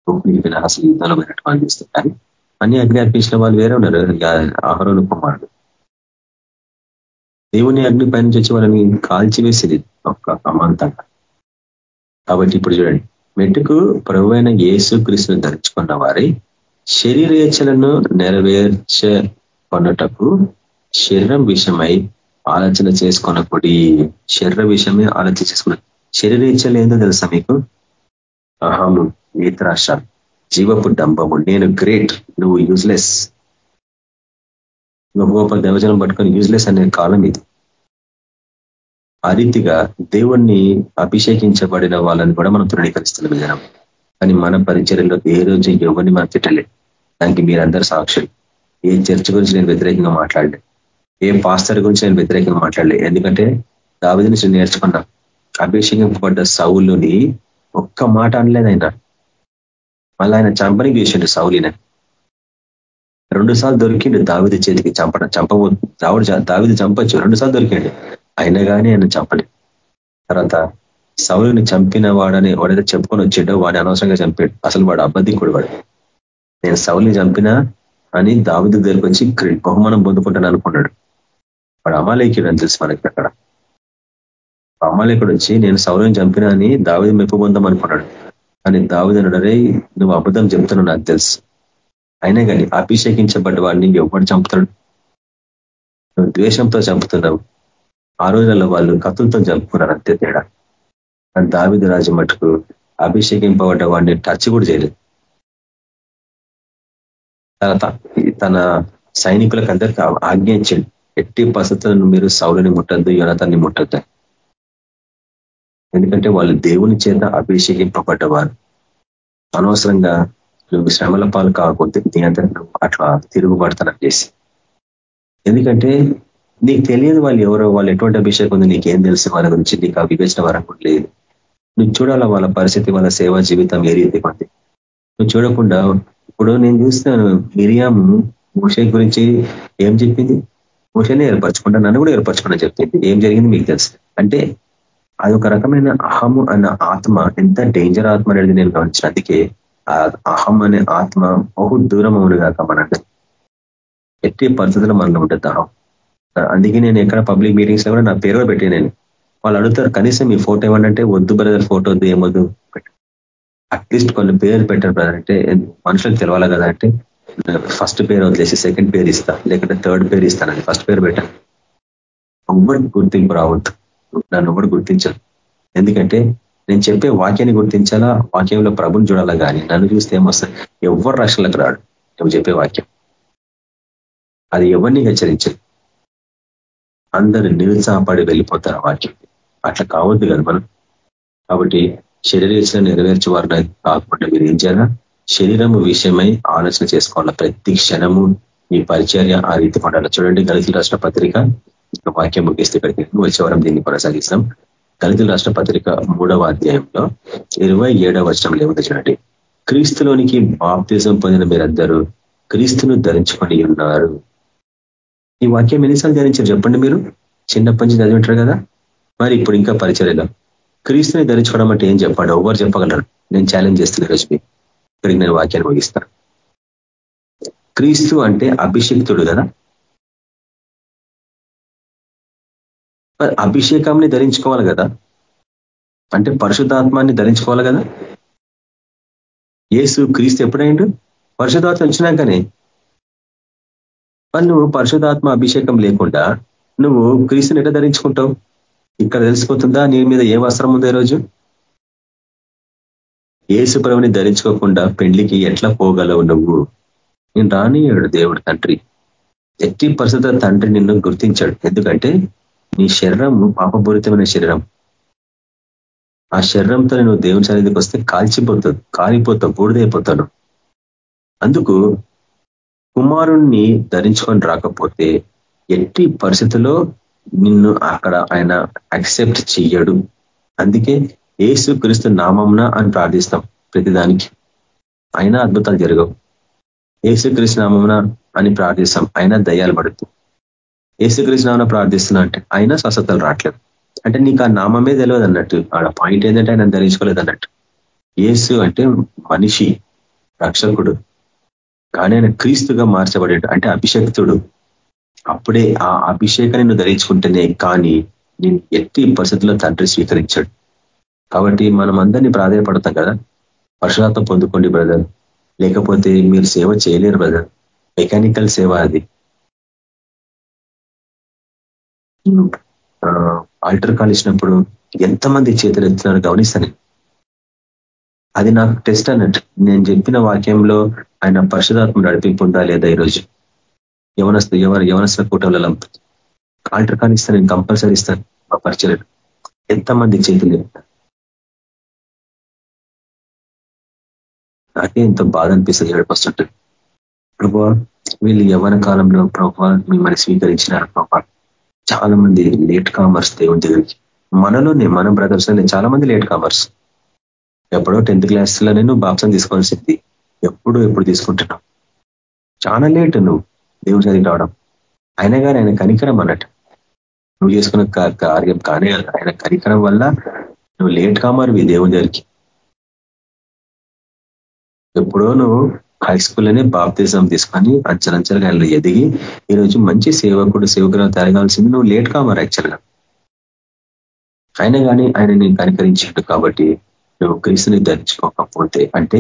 హోప్ని ఫినాహాసం యుద్ధాలు పోయినట్టు వాళ్ళు చూస్తారు కానీ అన్ని అగ్ని అర్పించిన వాళ్ళు వేరే ఉన్నారు. ఆహారం కుమారుడు దేవుని అగ్ని పైనుంచి వచ్చి వాళ్ళని కాల్చివేసింది ఒక్క అమాంతంగా. కాబట్టి ఇప్పుడు చూడండి. మెట్టుకు ప్రభు అయిన యేసు క్రీస్తుని ధరించుకున్న వారి శరీరేచ్ఛలను నెరవేర్చుకొన్నటకు శరీరం విషయమై ఆలోచన చేసుకున్నప్పుడు శరీర విషయమే ఆలోచన చేసుకున్న. శరీరేచ్ఛలు ఏందో తెలుసా మీకు? అహము నేత్రాశ జీవపు డంబము. నేను గ్రేట్ నువ్వు యూజ్లెస్ గొప్ప గొప్ప దేవజనం పట్టుకొని యూజ్లెస్ అనే కాలం ఇది. ఆ రీతిగా దేవుణ్ణి అభిషేకించబడిన వాళ్ళని కూడా మనం తృణీకరిస్తున్నాం జనం. కానీ మన పరిచర్యలో ఏ రోజు ఎవరిని మనం తిట్టలేదు దానికి మీరందరూ సాక్షులు. ఏ చర్చ గురించి నేను వ్యతిరేకంగా మాట్లాడలేదు ఏ పాస్టర్ గురించి నేను వ్యతిరేకంగా మాట్లాడలే. ఎందుకంటే దావిది నుంచి నేర్చుకున్నా అభిషేకింపబడ్డ సౌలుని ఒక్క మాట అనలేదు ఆయన. మళ్ళీ ఆయన చంపని వేసిండు సౌలిన. రెండు సార్లు దొరికిండు దావిది చేతికి చంపడం. చంపబో దావుడు దావిది చంపచ్చు. రెండు సార్లు దొరికిండు. అయినా కానీ ఆయన చంపలే. తర్వాత సౌలుని చంపిన వాడని వాడైతే చెప్పుకొని వచ్చిండో. వాడిని అనవసరంగా చంపాడు. అసలు వాడు అబద్ధికుడు వాడు. నేను సౌల్ని చంపినా అని దావిది దగ్గరికి వచ్చి బహుమానం పొందుకుంటాను అనుకున్నాడు. వాడు అమాలేకుడు అని తెలుసు మనకి అక్కడ. అమాలేకుడు వచ్చి నేను సౌరం చంపినా అని దావిది మెప్పు పొందాం అనుకున్నాడు. అని దావిదనుడరే నువ్వు అబద్ధం చెప్తున్నావు నాకు తెలుసు. అయినా కానీ అభిషేకించబడ్డ వాడిని ఎవడు చంపుతాడు? నువ్వు ద్వేషంతో చంపుతున్నావు. ఆ రోజుల్లో వాళ్ళు కత్తులతో చంపుకున్నారు అంతే తేడా. కానీ దావిద రాజు మటుకు అభిషేకింపబడ్డ వాడిని టచ్ కూడా చేయలేదు. తన తన సైనికులకు అందరికీ ఆజ్ఞించండి ఎట్టి పరిస్థితులను మీరు సౌలని ముట్టద్దు యోనతాన్ని ముట్టద్దు. ఎందుకంటే వాళ్ళు దేవుని చేత అభిషేకింపబడ్డవారు. అనవసరంగా నువ్వు శ్రమల పాలు కాకపోతే నీ అంతా అట్లా తిరుగుబడతానని చేసి. ఎందుకంటే నీకు తెలియదు వాళ్ళు ఎవరో వాళ్ళు ఎటువంటి అభిషేకం ఉంది నీకేం తెలుసు వాళ్ళ గురించి నీకు ఆ వివేచన వరం లేదు. నువ్వు చూడాలా వాళ్ళ పరిస్థితి వాళ్ళ సేవా జీవితం ఏ రీతి ఉంది? నువ్వు చూడకుండా ఇప్పుడు నేను చూస్తాను మిరియాము మూషే గురించి ఏం చెప్పింది? మూషనే ఏర్పరచుకుంటా నన్ను కూడా ఏర్పరచుకున్నా చెప్పింది. ఏం జరిగింది మీకు తెలుసు? అంటే అదొక రకమైన అహము అన్న ఆత్మ ఎంత డేంజర్ ఆత్మ అనేది నేను గమనించిన. అందుకే ఆ అహం అనే ఆత్మ బహు దూరం అవును కాక మన ఎట్టి పరిస్థితుల్లో మనలో ఉంటుంది అహం. అందుకే నేను ఎక్కడ పబ్లిక్ మీటింగ్స్లో కూడా నా పేరు పెట్టి నేను. వాళ్ళు అడుగుతారు కనీసం మీ ఫోటో ఏమంటే వద్దు బ్రదర్ ఫోటో వద్దు ఏమొద్దు అట్లీస్ట్ కొన్ని పేరు పెట్టారు బ్రదర్ అంటే మనుషులకు తెలవాలి కదా అంటే ఫస్ట్ పేరు వదిలేసి సెకండ్ పేరు ఇస్తా లేకుంటే థర్డ్ పేరు ఇస్తానని ఫస్ట్ పేరు పెట్టాను ఎవ్వరు గుర్తింపు రావద్దు. నన్ను ఎవరు గుర్తించను ఎందుకంటే నేను చెప్పే వాక్యాన్ని గుర్తించాలా? వాక్యంలో ప్రభుని చూడాలా కానీ నన్ను చూస్తే ఏమొస్తుంది? ఎవరు రక్షణలకు రాడు. నువ్వు చెప్పే వాక్యం. అది ఎవరిని హెచ్చరించదు. అందరు నిరుత్సాహపడి వెళ్ళిపోతారు ఆ వాక్యం. అట్లా కావద్దు కదా మనం. కాబట్టి శరీరేచ్ఛను నెరవేర్చే వారిని కాకుండా మీరు ఏం చేయాలా? శరీరము విషయమై ఆలోచన చేసుకోవాలా? ప్రతి క్షణము మీ పరిచర్య ఆ రీతి పడాలి? చూడండి దళితులు రాష్ట్ర పత్రిక వాక్యం ముగిస్తే ఇక్కడికి వచ్చేవారం దీన్ని కొనసాగిస్తాం. దళితుల రాష్ట్ర పత్రిక మూడవ అధ్యాయంలో ఇరవై ఏడవ వచనంలో ఏముంది చూడండి. క్రీస్తులోనికి బాప్తిజం పొందిన మీరందరూ క్రీస్తును ధరించుకొని ఉన్నారు. ఈ వాక్యం ఎన్నిసార్లు ధ్యానించారు చెప్పండి మీరు? చిన్నప్పటి నుంచి చదివింటారు కదా? మరి ఇప్పుడు ఇంకా పరిచర్యలో క్రీస్తుని ధరించుకోవడం అంటే ఏం చెప్పండి? ఎవరు చెప్పగలరు? నేను ఛాలెంజ్ చేస్తున్నా రోజు ఇక్కడికి నేను వాక్యాన్ని ముగిస్తాను. క్రీస్తు అంటే అభిషిక్తుడు కదా? అభిషేకాన్ని ధరించుకోవాలి కదా? అంటే పరిశుద్ధాత్మాన్ని ధరించుకోవాలి కదా? ఏసు క్రీస్తు ఎప్పుడైండు? పరిశుధాత్మ వచ్చినాకనే. మరి నువ్వు పరిశుధాత్మ అభిషేకం లేకుండా నువ్వు క్రీస్తుని ఎట్లా ధరించుకుంటావు? ఇక్కడ తెలిసిపోతుందా నీ మీద ఏ వస్త్రం ఉందో రోజు ఏసుప్రభుని ధరించుకోకుండా పెండ్లికి ఎట్లా పోగలవు నువ్వు? నేను రానియాడు దేవుడు తండ్రి. ఎట్టి పరిస్థితుల తండ్రి నిన్ను గుర్తించాడు. ఎందుకంటే నీ శరీరం పాపపూరితమైన శరీరం. ఆ శరీరంతో నువ్వు దేవుని సన్నిధికి వస్తే కాల్చిపోతావు కాలిపోతావు బూడిదైపోతాను అందుకు కుమారుణ్ణి ధరించుకొని రాకపోతే ఎట్టి పరిస్థితుల్లో నిన్ను అక్కడ ఆయన యాక్సెప్ట్ చెయ్యడు. అందుకే ఏసు క్రీస్తు నామంన అని ప్రార్థిస్తాం ప్రతిదానికి. అయినా అద్భుతాలు జరగవు. ఏసు క్రీస్తు నామంన అని ప్రార్థిస్తాం అయినా దయ్యాలు పడుతుంది ఏసుక్రీస్తు నామన ప్రార్థిస్తున్నా అంటే అయినా స్వస్థతలు రావట్లేదు అంటే నీకు ఆ నామమే తెలియదు అన్నట్టు ఆడ పాయింట్ ఏంటంటే ఆయన ధరించుకోలేదు అన్నట్టు. ఏసు అంటే మనిషి రక్షకుడు. కానీ ఆయన క్రీస్తుగా మార్చబడేట అంటే అభిషక్తుడు. అప్పుడే ఆ అభిషేకాన్ని నువ్వు ధరించుకుంటేనే కానీ నేను ఎట్టి పరిస్థితుల్లో తండ్రి స్వీకరించాడు. కాబట్టి మనం అందరినీ ప్రాధాన్యపడతాం కదా. పరశురాత్మ పొందుకోండి బ్రదర్ లేకపోతే మీరు సేవ చేయలేరు బ్రదర్ మెకానికల్ సేవ అది. ఆల్టర్ కాల్ ఇచ్చినప్పుడు ఎంతమంది చేతులు ఎత్తున్నారు గమనిస్తాను. అది నాకు టెస్ట్ అన్నట్టు. నేను చెప్పిన వాక్యంలో ఆయన పరిశుధాత్మ నడిపింపు ఉందా లేదా ఈరోజు? యవనస్తు ఎవరు? యవనస్తుల కూటంలో ఆల్టర్ కాల్ ఇస్తాను నేను కంపల్సరీ ఇస్తాను మా పరిచయం ఎంతమంది చేతులు నాకే ఎంతో బాధ అనిపిస్తుంది ఏడుపు ప్రభా వీళ్ళు యవన కాలంలో ప్రభా మిమ్మల్ని స్వీకరించినారు ప్రభా. చాలా మంది లేట్ కామర్స్ దేవుని దగ్గరికి. మనలోనే మన బ్రదర్స్ అనే చాలా మంది లేట్ కామర్స్ ఎప్పుడో టెన్త్ క్లాస్లోనే నువ్వు బాప్సం తీసుకోవాల్సింది ఎప్పుడు ఎప్పుడు తీసుకుంటున్నావు చాలా లేట్ నువ్వు దేవుని చదివి రావడం. అయినా కానీ ఆయన కనికరం అన్నట్టు. నువ్వు చేసుకున్న కార్యం కానే ఆయన కనికరం వల్ల నువ్వు లేట్ కామర్వి దేవుని దగ్గరికి. ఎప్పుడో నువ్వు హై స్కూల్లోనే బాప్తిజం తీసుకొని అంచలంచలుగా ఆయన ఎదిగి ఈరోజు మంచి సేవకుడు సేవకులు తరగాల్సింది నువ్వు లేట్ కామర్ యాక్చువల్గా అయినా కానీ ఆయన నేను కనికరించాడు కాబట్టి నువ్వు క్రీస్తుని ధరించుకోకపోతే అంటే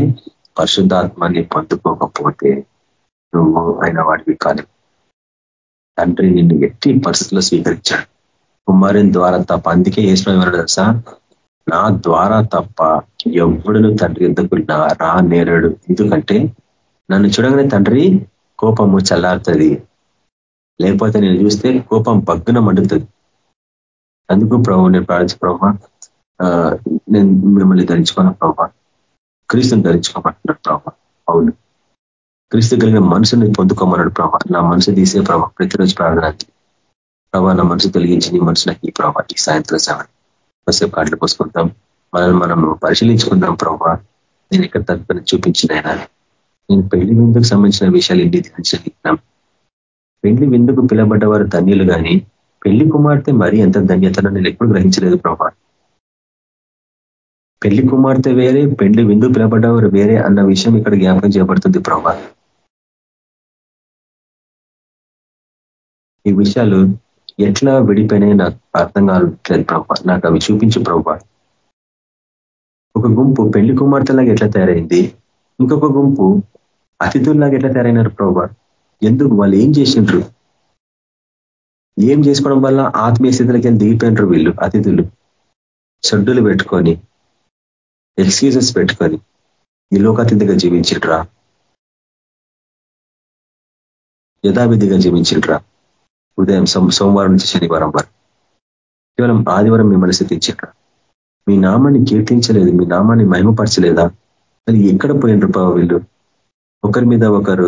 పరిశుద్ధాత్మాన్ని పొందుకోకపోతే నువ్వు ఆయన వాడివి కాదు తండ్రి నిన్ను ఎట్టి పరిస్థితుల్లో స్వీకరించాడు. కుమారుని ద్వారా తప్ప అందుకే వేసిన ఎవరు తెలుసా? నా ద్వారా తప్ప ఎవడును తండ్రి ఎందుకు రా నేరడు. ఎందుకంటే నన్ను చూడగానే తండ్రి కోపము చల్లారుతుంది. లేకపోతే నేను చూస్తే కోపం బగ్గున మండుతుంది. అందుకు ప్రభు నేను ప్రార్థించ ప్రభావ నేను మిమ్మల్ని ధరించుకున్న ప్రభావ క్రీస్తుని ధరించుకోమంటున్నాడు ప్రభావ అవును. క్రీస్తు కలిగిన మనసుని పొందుకోమన్నాడు ప్రభావ నా మనసు తీసే ప్రభావ ప్రతిరోజు ప్రార్థనకి ప్రభావ నా మనసు తొలగించి నీ మనసు నాకు ఈ ప్రభావ ఈ సాయంత్రం సేవ కాసేపు కాట్లు పోసుకుంటాం. మనల్ని మనము పరిశీలించుకుందాం ప్రభావ నేను ఎక్కడ తప్పని చూపించిన నేను పెళ్ళి విందుకు సంబంధించిన విషయాలు ఇంటి ధ్యానించగలిగినాం? పెళ్ళి విందుకు పిలబడ్డవారు ధన్యులు కానీ పెళ్ళి కుమార్తె మరి ఎంత ధన్యతను నేను ఎప్పుడు గ్రహించలేదు ప్రభా పెళ్ళి కుమార్తె వేరే పెళ్ళి విందు పిలబడ్డవారు వేరే అన్న విషయం ఇక్కడ జ్ఞాపకం చేయబడుతుంది ప్రభా ఈ విషయాలు ఎట్లా విడిపోయినాయి నాకు అర్థం కావట్లేదు ప్రభా నాకు అవి చూపించు ప్రభా. ఒక గుంపు పెళ్ళి కుమార్తెలాగా ఎట్లా తయారైంది? ఇంకొక గుంపు అతిథుల్లాగా ఎట్లా తయారైనారు ప్రభా? ఎందుకు వాళ్ళు ఏం చేసిండ్రు? ఏం చేసుకోవడం వల్ల ఆత్మీయ స్థితిలోకి వెళ్ళి దిగిపోయినారు వీళ్ళు అతిథులు? షడ్డులు పెట్టుకొని ఎక్స్క్యూజెస్ పెట్టుకొని ఈ లోకాతిథిగా జీవించిండ్రా యథావిధిగా జీవించిండ్రా ఉదయం సోమవారం నుంచి శనివారం వరకు. కేవలం ఆదివారం మిమ్మల్ని స్థితించిండ్రా మీ నామాన్ని కీర్తించలేదు మీ నామాన్ని మహిమపరచలేదా? అది ఎక్కడ పోయినరు బావ వీళ్ళు? ఒకరి మీద ఒకరు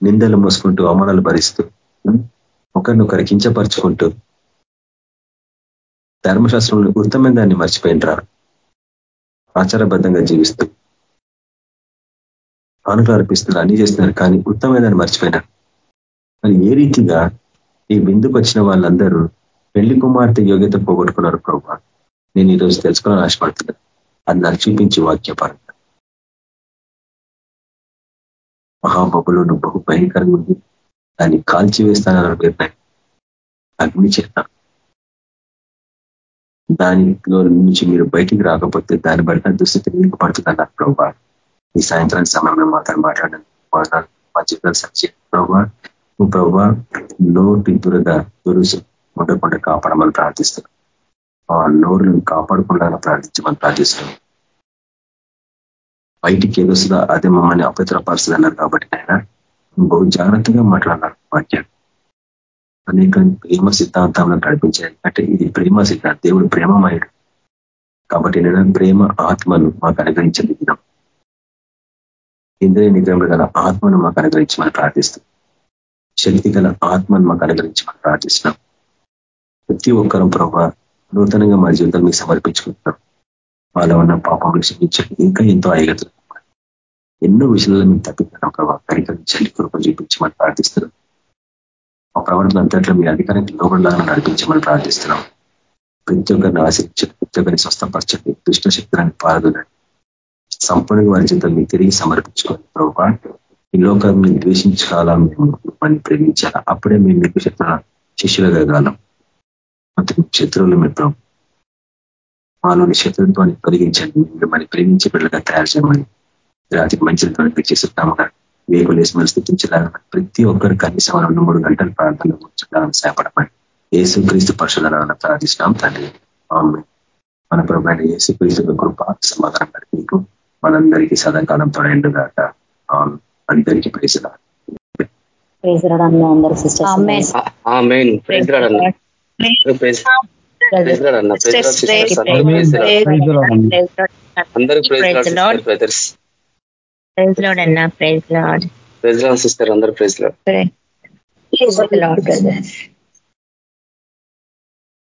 నిందలు మోసుకుంటూ అవమానాలు భరిస్తూ ఒకరినొకరు కించపరుచుకుంటూ ధర్మశాస్త్రంలో ఉత్తమైన దాన్ని మర్చిపోయినరా? ఆచారబద్ధంగా జీవిస్తూ ఆనులు అర్పిస్తున్నారు అన్ని చేస్తున్నారు కానీ ఉత్తమైన దాన్ని మర్చిపోయినారు. మరి ఏ రీతిగా ఈ బిందుకు వచ్చిన వాళ్ళందరూ పెళ్ళి కుమార్తె యోగ్యత పోగొట్టుకున్నారు ప్రభావ నేను ఈరోజు తెలుసుకోవాలని ఆశపడుతున్నాను అది నాకు చూపించి వాక్యపరంగా. మహాబబులు నువ్వు బహు భయంకరంగా ఉంది. దాన్ని కాల్చివేస్తానని అగ్ని చేత. దానిలో నుంచి మీరు బయటికి రాకపోతే దాన్ని బట్టి దుస్థితి మీకు పడుతుంది అన్నారు ప్రభా. ఈ సాయంత్రానికి సమయంలో మాత్రం మాట్లాడండి. మా జీవితాలు సత్యం ప్రభా ప్రభా నోటి దురద దురుసు ఉండకుండా కాపాడమని ప్రార్థిస్తున్నాం. ఆ నోరులను కాపాడకుండా ప్రార్థించమని ప్రార్థిస్తున్నాం. బయటికి ఏదొస్తుందో అదే మమ్మల్ని అపవిత్రపరుస్తుంది అన్నారు కాబట్టి ఆయన బహు జాగ్రత్తగా మాట్లాడారు వాక్యాన్ని అనేక ప్రేమ సిద్ధాంతంలో నడిపించాయి. అంటే ఇది ప్రేమ సిద్ధాంతం దేవుడు ప్రేమమయుడు. కాబట్టి నేను ప్రేమ ఆత్మను మాకు అనుగ్రహించండి దినం. ఇంద్రియ నిగ్రహంలో గల ఆత్మను మాకు అనుగ్రహించమని ప్రార్థిస్తాం శక్తి గల ఆత్మను మాకు అనుగ్రహించమని ప్రార్థిస్తున్నాం. ప్రతి ఒక్కరం ప్రభావ నూతనంగా మా జీవితం మీకు సమర్పించుకుంటున్నాం. వాళ్ళ ఉన్న పాపంలో క్షమించండి. ఇంకా ఎంతో ఐగతలు ఎన్నో విషయాల్లో మేము తప్పిస్తున్నాం ప్రభావ కరికరించండి కృప చూపించమని ప్రార్థిస్తున్నాం. మా ప్రవర్తన అంతట్లో మీ అధికారానికి లోపడలాగా నడిపించమని ప్రార్థిస్తున్నాం. ప్రతి ఒక్కరిని ఆశించండి ప్రతి ఒక్కరిని స్వస్థపరచండి. దుష్ట శక్తులను పారదులండి. సంపూర్ణంగా వారి జీవితం మీకు తిరిగి సమర్పించుకోండి ప్రభావ ఈ లోకాన్ని ద్వేషించాలా మేము మిమ్మల్ని ప్రేమించాలా అప్పుడే మేము మీకు శక్తుల శిష్యులుగా కాలం శత్రువులు మీరు ప్రభు మాలోని శత్రుత్వాన్ని తొలగించండి. మిమ్మల్ని ప్రేమించే బిడ్డగా తయారు చేయమని రాత్రి మంచితో చేస్తున్నాము వేగులేసి మనం స్థితించలాగా ప్రతి ఒక్కరు కనీసం రెండు మూడు గంటల ప్రార్థనలో కూర్చుంటామని సేపడమని ఏసు క్రీస్తు పరుషులను ప్రార్థిస్తున్నాం తండ్రి. మన ప్రభుత్వ ఏసు క్రీస్తు కృప సమాధానం మీకు మనందరికీ సదాకాలం తోడైండు అవును అందరికీ ప్రేసరా
అందరూ ప్రైజ్ లాడ్ అన్న ప్రైజ్ లాడ్
ప్రైజ్ సిస్టర్ అందరు
ప్రైజ్లో brothers.